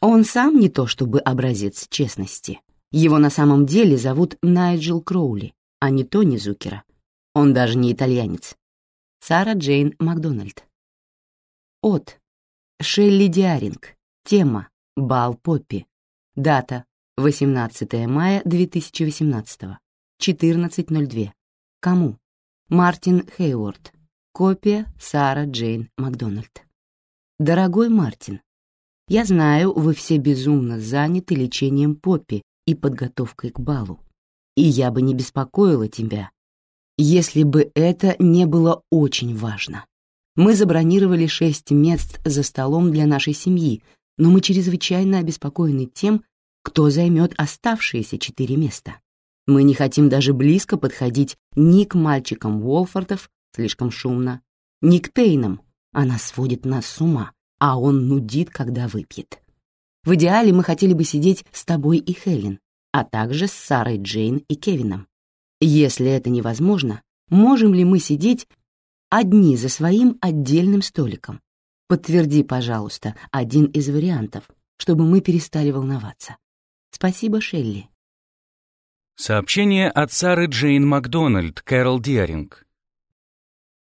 Он сам не то чтобы образец честности. Его на самом деле зовут Найджел Кроули, а не Тони Зукера. Он даже не итальянец. Сара Джейн Макдональд. От. Шелли Диаринг. Тема. Бал Поппи. Дата. 18 мая 2018. 14.02. Кому? Мартин Хейворд. Копия Сара Джейн Макдональд. Дорогой Мартин, я знаю, вы все безумно заняты лечением Поппи и подготовкой к балу. И я бы не беспокоила тебя, если бы это не было очень важно. Мы забронировали шесть мест за столом для нашей семьи, но мы чрезвычайно обеспокоены тем, кто займет оставшиеся четыре места. Мы не хотим даже близко подходить ни к мальчикам Уолфордов, слишком шумно, ни к Тейнам, она сводит нас с ума, а он нудит, когда выпьет. В идеале мы хотели бы сидеть с тобой и Хелен, а также с Сарой Джейн и Кевином. Если это невозможно, можем ли мы сидеть одни за своим отдельным столиком? Подтверди, пожалуйста, один из вариантов, чтобы мы перестали волноваться. Спасибо, Шелли. Сообщение от Сары Джейн Макдональд, Кэрол Диаринг.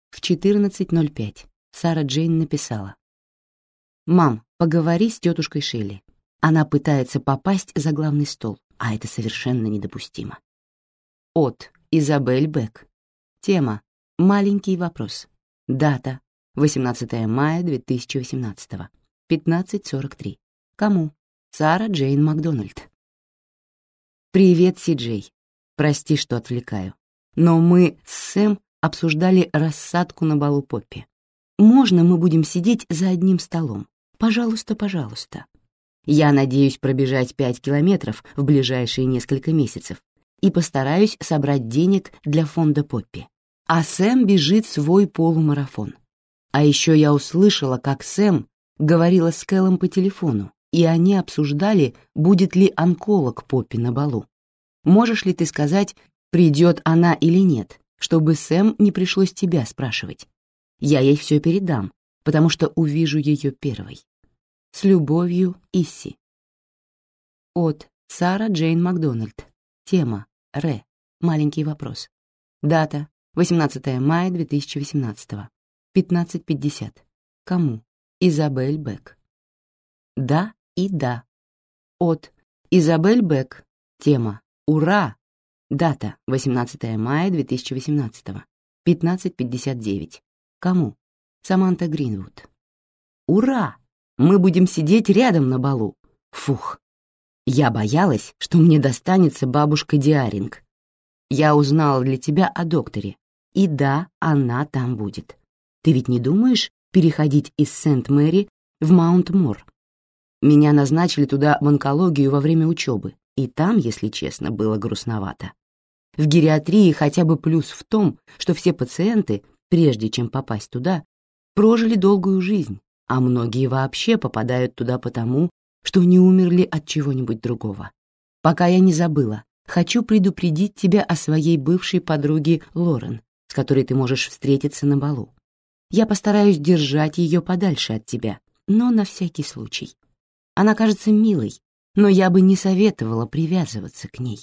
В 14.05 Сара Джейн написала. «Мам, поговори с тетушкой Шелли. Она пытается попасть за главный стол, а это совершенно недопустимо». От Изабель Бек. Тема «Маленький вопрос». Дата 18 мая 2018. 15.43. Кому? Сара Джейн Макдональд. «Привет, Си-Джей. Прости, что отвлекаю. Но мы с Сэм обсуждали рассадку на балу Поппи. Можно мы будем сидеть за одним столом? Пожалуйста, пожалуйста. Я надеюсь пробежать пять километров в ближайшие несколько месяцев и постараюсь собрать денег для фонда Поппи. А Сэм бежит свой полумарафон. А еще я услышала, как Сэм говорила с Кэллом по телефону, и они обсуждали, будет ли онколог Поппи на балу. Можешь ли ты сказать, придет она или нет, чтобы Сэм не пришлось тебя спрашивать? Я ей все передам, потому что увижу ее первой. С любовью, Исси. От Сара Джейн Макдональд. Тема Ре. Маленький вопрос. Дата 18 мая 2018. 15.50. Кому? Изабель Бек. Да и да. От Изабель Бек. Тема Ура! Дата 18 мая 2018. 15.59. Кому? Саманта Гринвуд. Ура! Мы будем сидеть рядом на балу. Фух. Я боялась, что мне достанется бабушка Диаринг. Я узнала для тебя о докторе. И да, она там будет. Ты ведь не думаешь переходить из Сент-Мэри в Маунт-Мор? Меня назначили туда в онкологию во время учебы, и там, если честно, было грустновато. В гериатрии хотя бы плюс в том, что все пациенты, прежде чем попасть туда, прожили долгую жизнь, а многие вообще попадают туда потому, что не умерли от чего-нибудь другого. Пока я не забыла, хочу предупредить тебя о своей бывшей подруге Лорен, с которой ты можешь встретиться на балу. Я постараюсь держать ее подальше от тебя, но на всякий случай. Она кажется милой, но я бы не советовала привязываться к ней.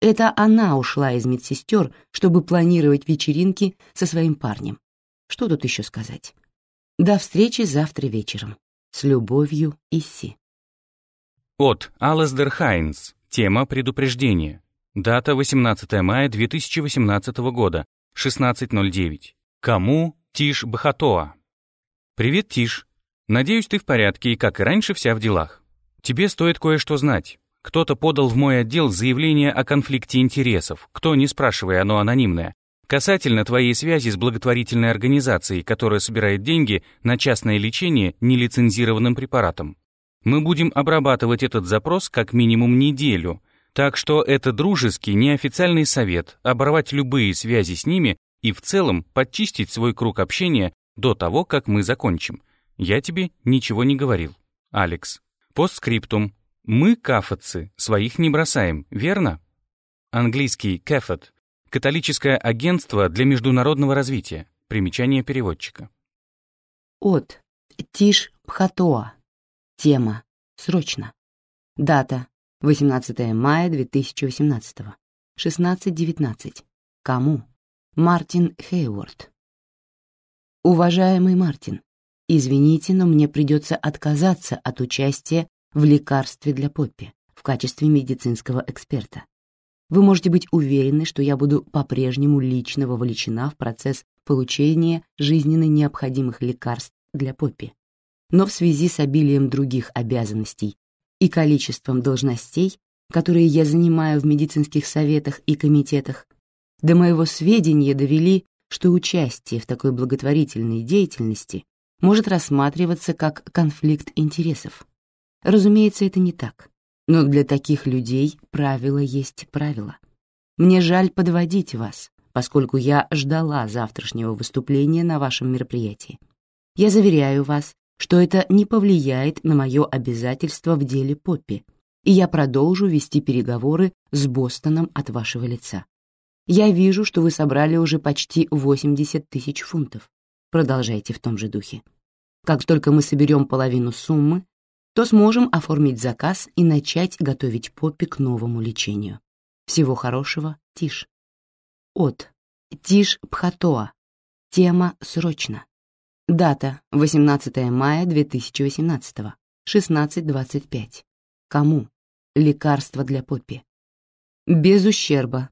Это она ушла из медсестер, чтобы планировать вечеринки со своим парнем. Что тут еще сказать? До встречи завтра вечером. С любовью, Исси. От Алэсдер Хайнс. Тема предупреждения. Дата 18 мая 2018 года, 16.09. Кому Тиш Бахатоа? Привет, Тиш. Надеюсь, ты в порядке и, как и раньше, вся в делах. Тебе стоит кое-что знать. Кто-то подал в мой отдел заявление о конфликте интересов, кто, не спрашивая, оно анонимное, Касательно твоей связи с благотворительной организацией, которая собирает деньги на частное лечение нелицензированным препаратом. Мы будем обрабатывать этот запрос как минимум неделю, так что это дружеский, неофициальный совет оборвать любые связи с ними и в целом подчистить свой круг общения до того, как мы закончим. Я тебе ничего не говорил. Алекс. Постскриптум. Мы, кафодцы, своих не бросаем, верно? Английский «кафод» — католическое агентство для международного развития. Примечание переводчика. От. Тиш Пхатоа. Тема. Срочно. Дата. 18 мая 2018. 16.19. Кому? Мартин Хейворд. Уважаемый Мартин, извините, но мне придется отказаться от участия в лекарстве для Поппи в качестве медицинского эксперта. Вы можете быть уверены, что я буду по-прежнему лично вовлечена в процесс получения жизненно необходимых лекарств для Поппи. Но в связи с обилием других обязанностей и количеством должностей, которые я занимаю в медицинских советах и комитетах, до моего сведения довели, что участие в такой благотворительной деятельности может рассматриваться как конфликт интересов. Разумеется, это не так. Но для таких людей правило есть правило. Мне жаль подводить вас, поскольку я ждала завтрашнего выступления на вашем мероприятии. Я заверяю вас, что это не повлияет на мое обязательство в деле Поппи, и я продолжу вести переговоры с Бостоном от вашего лица. Я вижу, что вы собрали уже почти 80 тысяч фунтов. Продолжайте в том же духе. Как только мы соберем половину суммы, то сможем оформить заказ и начать готовить Поппи к новому лечению. Всего хорошего, Тиш. От. Тиш Пхатоа. Тема «Срочно». Дата 18 мая 2018, 16.25. Кому? Лекарство для Поппи. Без ущерба.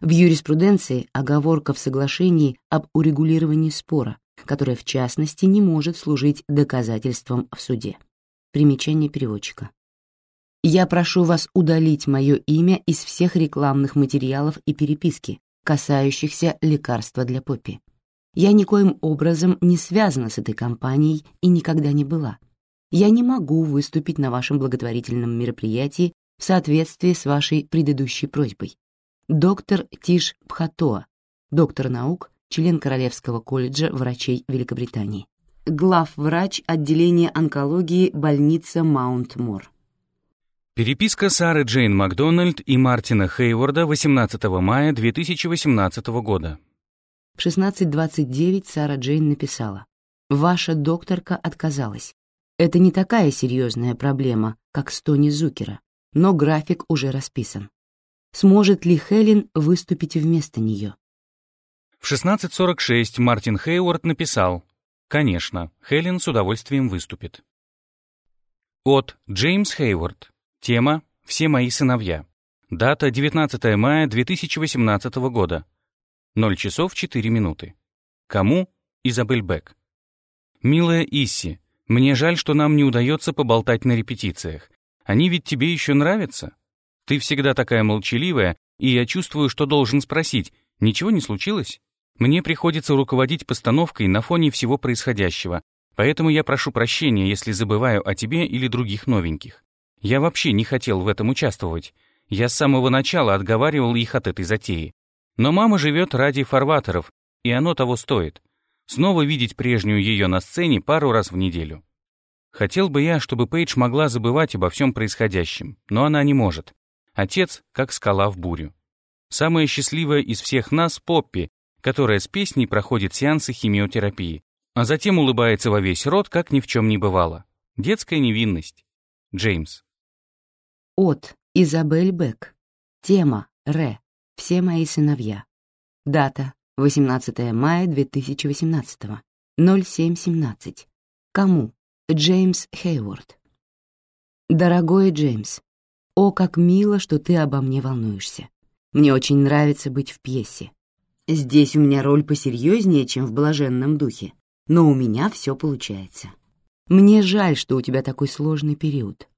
В юриспруденции оговорка в соглашении об урегулировании спора, которая в частности не может служить доказательством в суде. Примечание переводчика. Я прошу вас удалить мое имя из всех рекламных материалов и переписки, касающихся лекарства для Поппи. Я никоим образом не связана с этой компанией и никогда не была. Я не могу выступить на вашем благотворительном мероприятии в соответствии с вашей предыдущей просьбой. Доктор Тиш Пхатоа, доктор наук, член Королевского колледжа врачей Великобритании. Главврач отделения онкологии больницы Маунт-Мор. Переписка Сары Джейн Макдональд и Мартина Хейворда 18 мая 2018 года. В 16.29 Сара Джейн написала, «Ваша докторка отказалась. Это не такая серьезная проблема, как с Тони Зукера, но график уже расписан. Сможет ли Хелен выступить вместо нее?» В 16.46 Мартин Хейворд написал, «Конечно, Хелен с удовольствием выступит». От Джеймс Хейворд. Тема «Все мои сыновья». Дата 19 мая 2018 года. 0 часов 4 минуты. Кому? Изабель Бек. «Милая Исси, мне жаль, что нам не удается поболтать на репетициях. Они ведь тебе еще нравятся? Ты всегда такая молчаливая, и я чувствую, что должен спросить, ничего не случилось? Мне приходится руководить постановкой на фоне всего происходящего, поэтому я прошу прощения, если забываю о тебе или других новеньких. Я вообще не хотел в этом участвовать. Я с самого начала отговаривал их от этой затеи. Но мама живет ради фарватеров, и оно того стоит. Снова видеть прежнюю ее на сцене пару раз в неделю. Хотел бы я, чтобы Пейдж могла забывать обо всем происходящем, но она не может. Отец как скала в бурю. Самая счастливая из всех нас — Поппи, которая с песней проходит сеансы химиотерапии, а затем улыбается во весь рот, как ни в чем не бывало. Детская невинность. Джеймс. От Изабель Бек. Тема Ре. Все мои сыновья. Дата 18 мая 2018. 07.17. Кому? Джеймс Хейворд. Дорогой Джеймс, о, как мило, что ты обо мне волнуешься. Мне очень нравится быть в пьесе. Здесь у меня роль посерьезнее, чем в блаженном духе, но у меня все получается. Мне жаль, что у тебя такой сложный период.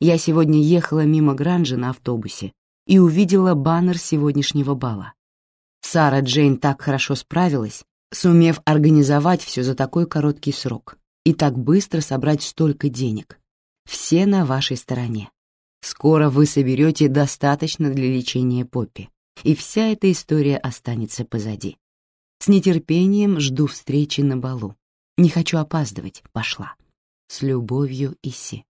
Я сегодня ехала мимо Гранжа на автобусе и увидела баннер сегодняшнего бала. Сара Джейн так хорошо справилась, сумев организовать все за такой короткий срок и так быстро собрать столько денег. Все на вашей стороне. Скоро вы соберете достаточно для лечения Поппи, и вся эта история останется позади. С нетерпением жду встречи на балу. Не хочу опаздывать. Пошла. С любовью, Иси.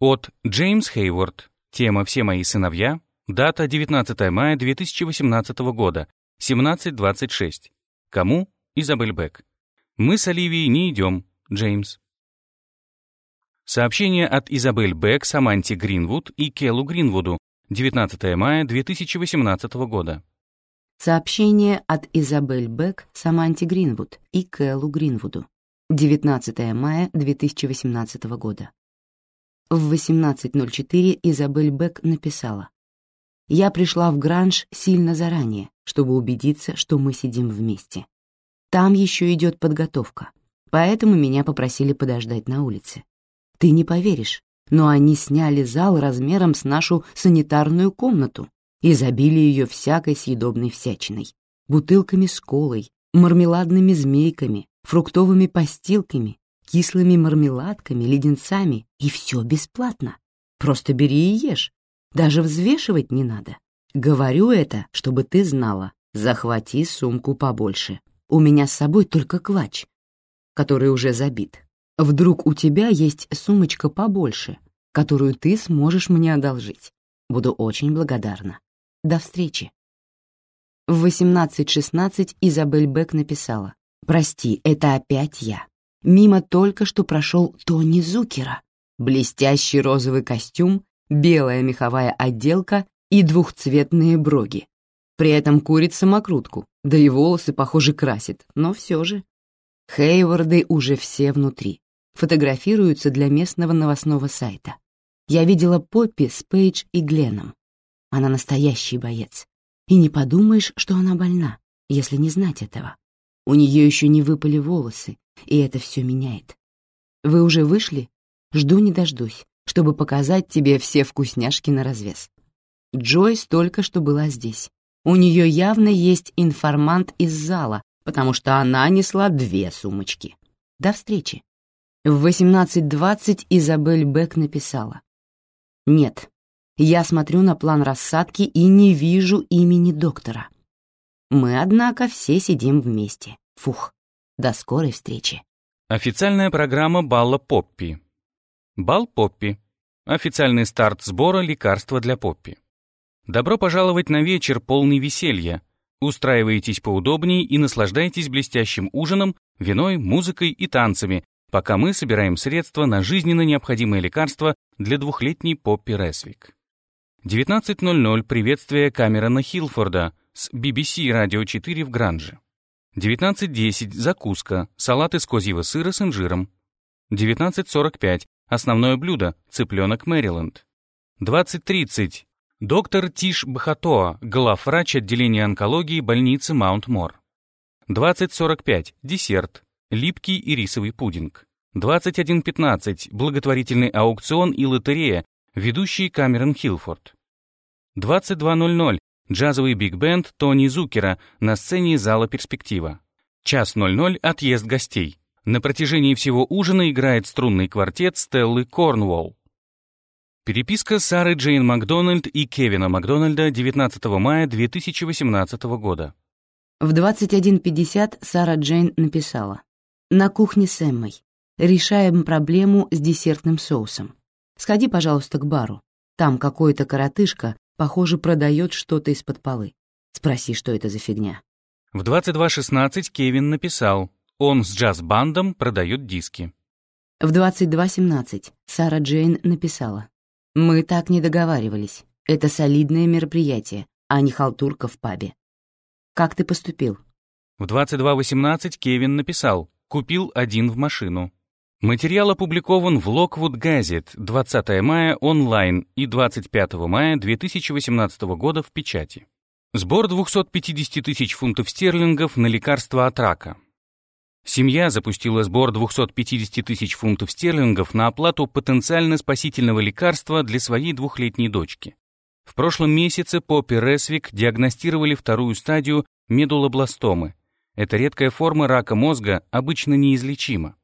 От Джеймс Хейворд. Тема «Все мои сыновья». Дата 19 мая 2018 года. 17.26. Кому? Изабель Бек. Мы с Оливией не идем. Джеймс. Сообщение от Изабель Бек, Саманте Гринвуд и Келлу Гринвуду. 19 мая 2018 года. Сообщение от Изабель Бек, Саманте Гринвуд и Кэллу Гринвуду. 19 мая 2018 года. В 18.04 Изабель Бек написала. «Я пришла в Гранж сильно заранее, чтобы убедиться, что мы сидим вместе. Там еще идет подготовка, поэтому меня попросили подождать на улице. Ты не поверишь, но они сняли зал размером с нашу санитарную комнату и забили ее всякой съедобной всячиной, бутылками с колой, мармеладными змейками, фруктовыми постилками, кислыми мармеладками, леденцами, и все бесплатно. Просто бери и ешь. Даже взвешивать не надо. Говорю это, чтобы ты знала. Захвати сумку побольше. У меня с собой только клатч, который уже забит. Вдруг у тебя есть сумочка побольше, которую ты сможешь мне одолжить. Буду очень благодарна. До встречи. В 18.16 Изабель Бек написала. «Прости, это опять я. Мимо только что прошел Тони Зукера. Блестящий розовый костюм, белая меховая отделка и двухцветные броги. При этом курит самокрутку, да и волосы, похоже, красит, но все же. Хейварды уже все внутри. Фотографируются для местного новостного сайта. Я видела Поппи с Пейдж и Гленом. Она настоящий боец. И не подумаешь, что она больна, если не знать этого. У нее еще не выпали волосы, и это все меняет. Вы уже вышли? Жду не дождусь, чтобы показать тебе все вкусняшки на развес. Джойс только что была здесь. У нее явно есть информант из зала, потому что она несла две сумочки. До встречи. В 18.20 Изабель Бек написала. «Нет, я смотрю на план рассадки и не вижу имени доктора. Мы, однако, все сидим вместе. Фух, до скорой встречи. Официальная программа балла Поппи. Бал Поппи. Официальный старт сбора лекарства для Поппи. Добро пожаловать на вечер, полный веселья. Устраивайтесь поудобнее и наслаждайтесь блестящим ужином, виной, музыкой и танцами, пока мы собираем средства на жизненно необходимые лекарства для двухлетней Поппи Ресвик. 19.00 приветствие Камерона Хилфорда с BBC Radio 4 в Гранже. 19.10 закуска, салат из козьего сыра с инжиром. 19.45 основное блюдо, цыпленок Мэриленд. 20.30 доктор Тиш Бахатоа, главврач отделения онкологии больницы Маунт-Мор. 20.45 десерт, липкий и рисовый пудинг. 21.15 благотворительный аукцион и лотерея ведущий Камерон Хилфорд. 22.00 джазовый биг-бенд Тони Зукера на сцене зала «Перспектива». Час 00 отъезд гостей. На протяжении всего ужина играет струнный квартет Стеллы Корнуолл. Переписка Сары Джейн Макдональд и Кевина Макдональда 19 мая 2018 года. В 21.50 Сара Джейн написала. «На кухне с Эммой. Решаем проблему с десертным соусом. Сходи, пожалуйста, к бару. Там какой-то коротышка, похоже, продает что-то из-под полы. Спроси, что это за фигня». В 22.16 Кевин написал, он с джаз-бандом продает диски. В 22.17 Сара Джейн написала, «Мы так не договаривались. Это солидное мероприятие, а не халтурка в пабе. Как ты поступил?» В 22.18 Кевин написал, купил один в машину. Материал опубликован в Lockwood Gazette 20 мая онлайн и 25 мая 2018 года в печати. Сбор 250 тысяч фунтов стерлингов на лекарства от рака. Семья запустила сбор 250 тысяч фунтов стерлингов на оплату потенциально спасительного лекарства для своей двухлетней дочки. В прошлом месяце Поппи Ресвик диагностировали вторую стадию медулобластомы. Эта редкая форма рака мозга обычно неизлечима.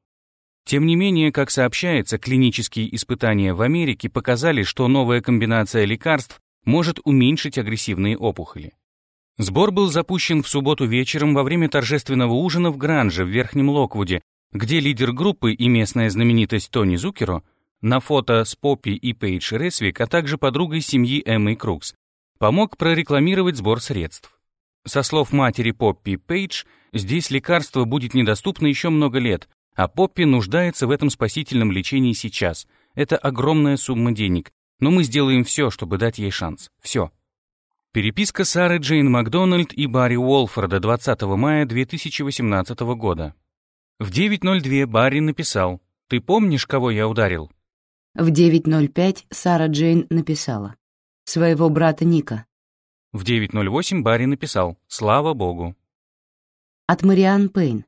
Тем не менее, как сообщается, клинические испытания в Америке показали, что новая комбинация лекарств может уменьшить агрессивные опухоли. Сбор был запущен в субботу вечером во время торжественного ужина в Гранже в Верхнем Локвуде, где лидер группы и местная знаменитость Тони Зукеро на фото с Поппи и Пейдж Ресвик, а также подругой семьи Эммы Крукс, помог прорекламировать сбор средств. Со слов матери Поппи Пейдж, здесь лекарство будет недоступно еще много лет, а Поппи нуждается в этом спасительном лечении сейчас. Это огромная сумма денег, но мы сделаем все, чтобы дать ей шанс. Все. Переписка Сары Джейн Макдональд и Барри Уолфорда 20 мая 2018 года. В 9.02 Барри написал «Ты помнишь, кого я ударил?» В 9.05 Сара Джейн написала «Своего брата Ника». В 9.08 Барри написал «Слава Богу». От Мариан Пейн.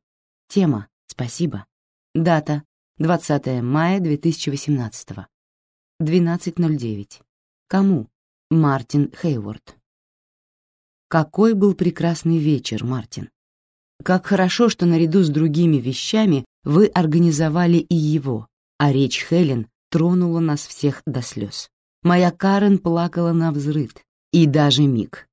Тема «Спасибо». Дата 20 мая 2018. 12.09. Кому? Мартин Хейворд. Какой был прекрасный вечер, Мартин. Как хорошо, что наряду с другими вещами вы организовали и его, а речь Хелен тронула нас всех до слез. Моя Карен плакала на взрыд, и даже Мик.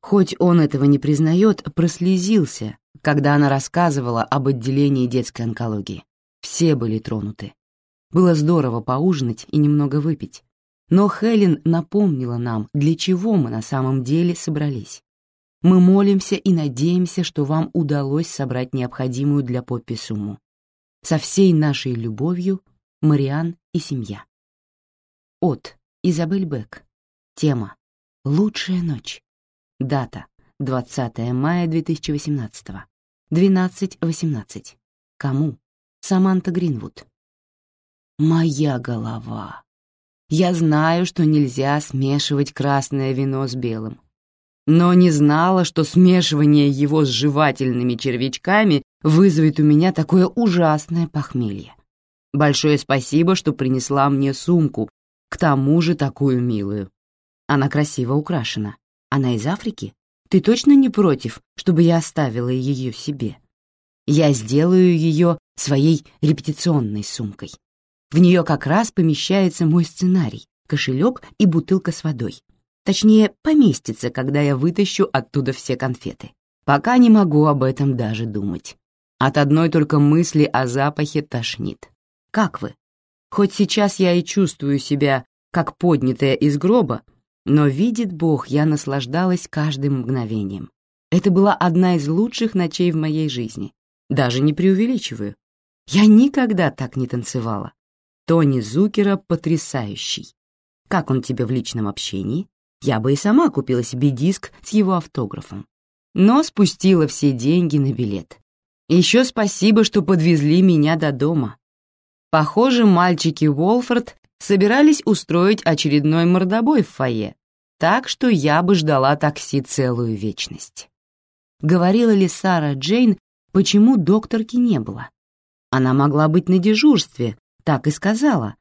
Хоть он этого не признает, прослезился, когда она рассказывала об отделении детской онкологии. Все были тронуты. Было здорово поужинать и немного выпить. Но Хелен напомнила нам, для чего мы на самом деле собрались. Мы молимся и надеемся, что вам удалось собрать необходимую для Поппи сумму. Со всей нашей любовью, Мариан и семья. От Изабель Бек. Тема «Лучшая ночь». Дата 20 мая 2018. 12.18. Кому? Саманта Гринвуд. Моя голова. Я знаю, что нельзя смешивать красное вино с белым. Но не знала, что смешивание его с жевательными червячками вызовет у меня такое ужасное похмелье. Большое спасибо, что принесла мне сумку, к тому же такую милую. Она красиво украшена. Она из Африки? Ты точно не против, чтобы я оставила ее себе? Я сделаю ее своей репетиционной сумкой. В нее как раз помещается мой сценарий, кошелек и бутылка с водой. Точнее, поместится, когда я вытащу оттуда все конфеты. Пока не могу об этом даже думать. От одной только мысли о запахе тошнит. Как вы? Хоть сейчас я и чувствую себя, как поднятая из гроба, но, видит Бог, я наслаждалась каждым мгновением. Это была одна из лучших ночей в моей жизни. Даже не преувеличиваю. Я никогда так не танцевала. Тони Зукера потрясающий. Как он тебе в личном общении? Я бы и сама купила себе диск с его автографом. Но спустила все деньги на билет. Еще спасибо, что подвезли меня до дома. Похоже, мальчики Уолфорд собирались устроить очередной мордобой в фойе, так что я бы ждала такси целую вечность. Говорила ли Сара Джейн почему докторки не было. Она могла быть на дежурстве, так и сказала.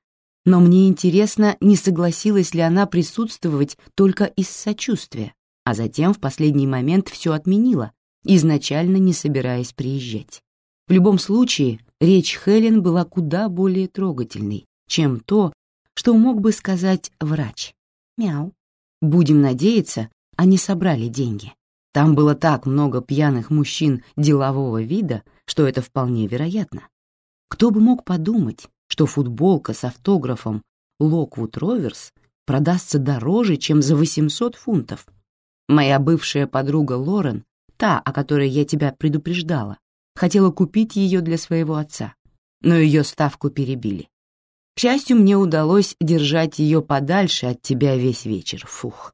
Но мне интересно, не согласилась ли она присутствовать только из сочувствия, а затем в последний момент все отменила, изначально не собираясь приезжать. В любом случае, речь Хелен была куда более трогательной, чем то, что мог бы сказать врач. Мяу. Будем надеяться, они собрали деньги. Там было так много пьяных мужчин делового вида, что это вполне вероятно. Кто бы мог подумать, что футболка с автографом «Локвуд Роверс» продастся дороже, чем за 800 фунтов. Моя бывшая подруга Лорен, та, о которой я тебя предупреждала, хотела купить ее для своего отца, но ее ставку перебили. К счастью, мне удалось держать ее подальше от тебя весь вечер, фух.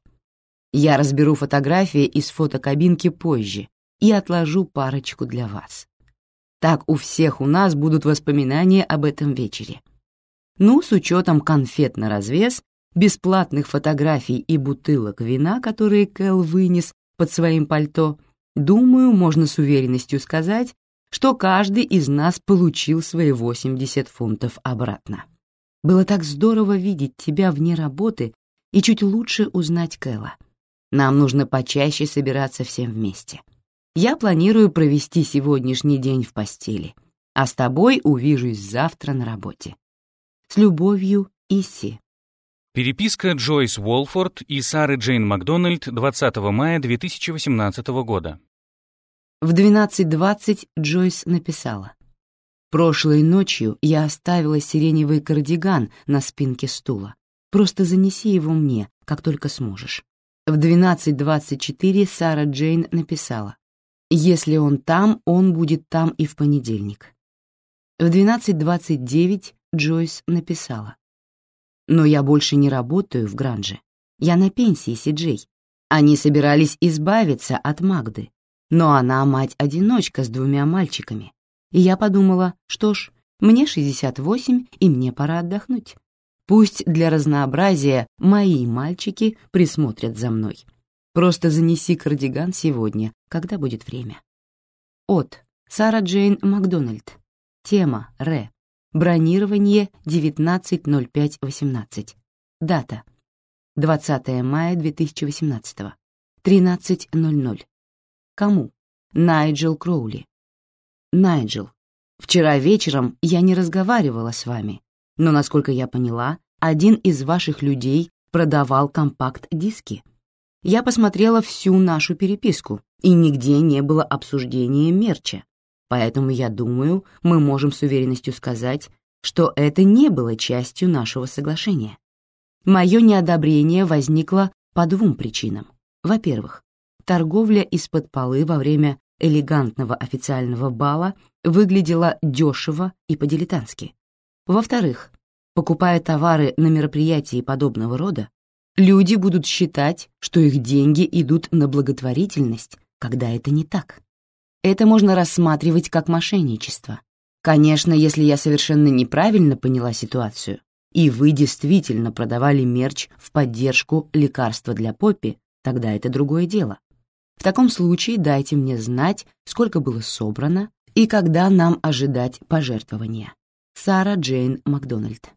Я разберу фотографии из фотокабинки позже и отложу парочку для вас. Так у всех у нас будут воспоминания об этом вечере. Ну, с учетом конфет на развес, бесплатных фотографий и бутылок вина, которые Кэл вынес под своим пальто, думаю, можно с уверенностью сказать, что каждый из нас получил свои 80 фунтов обратно. Было так здорово видеть тебя вне работы и чуть лучше узнать Кэла. Нам нужно почаще собираться всем вместе. Я планирую провести сегодняшний день в постели, а с тобой увижусь завтра на работе. С любовью, Исси. Переписка Джойс Уолфорд и Сары Джейн Макдональд 20 мая 2018 года. В 12.20 Джойс написала. Прошлой ночью я оставила сиреневый кардиган на спинке стула. Просто занеси его мне, как только сможешь. В 12.24 Сара Джейн написала, «Если он там, он будет там и в понедельник». В 12.29 Джойс написала, «Но я больше не работаю в Гранже. Я на пенсии, Си-Джей. Они собирались избавиться от Магды, но она мать-одиночка с двумя мальчиками. И я подумала, что ж, мне 68, и мне пора отдохнуть. Пусть для разнообразия мои мальчики присмотрят за мной. Просто занеси кардиган сегодня, когда будет время. От Сара Джейн Макдональд. Тема Р. Бронирование 19.05.18. Дата 20 мая 2018. 13.00. Кому? Найджел Кроули. Найджел, вчера вечером я не разговаривала с вами, но, насколько я поняла, один из ваших людей продавал компакт-диски. Я посмотрела всю нашу переписку, и нигде не было обсуждения мерча, поэтому я думаю, мы можем с уверенностью сказать, что это не было частью нашего соглашения. Мое неодобрение возникло по двум причинам. Во-первых, торговля из-под полы во время элегантного официального бала выглядела дешево и по-дилетантски. Во-вторых, покупая товары на мероприятии подобного рода, люди будут считать, что их деньги идут на благотворительность, когда это не так. Это можно рассматривать как мошенничество. Конечно, если я совершенно неправильно поняла ситуацию, и вы действительно продавали мерч в поддержку лекарства для Поппи, тогда это другое дело. В таком случае дайте мне знать, сколько было собрано и когда нам ожидать пожертвования. Сара Джейн Макдональд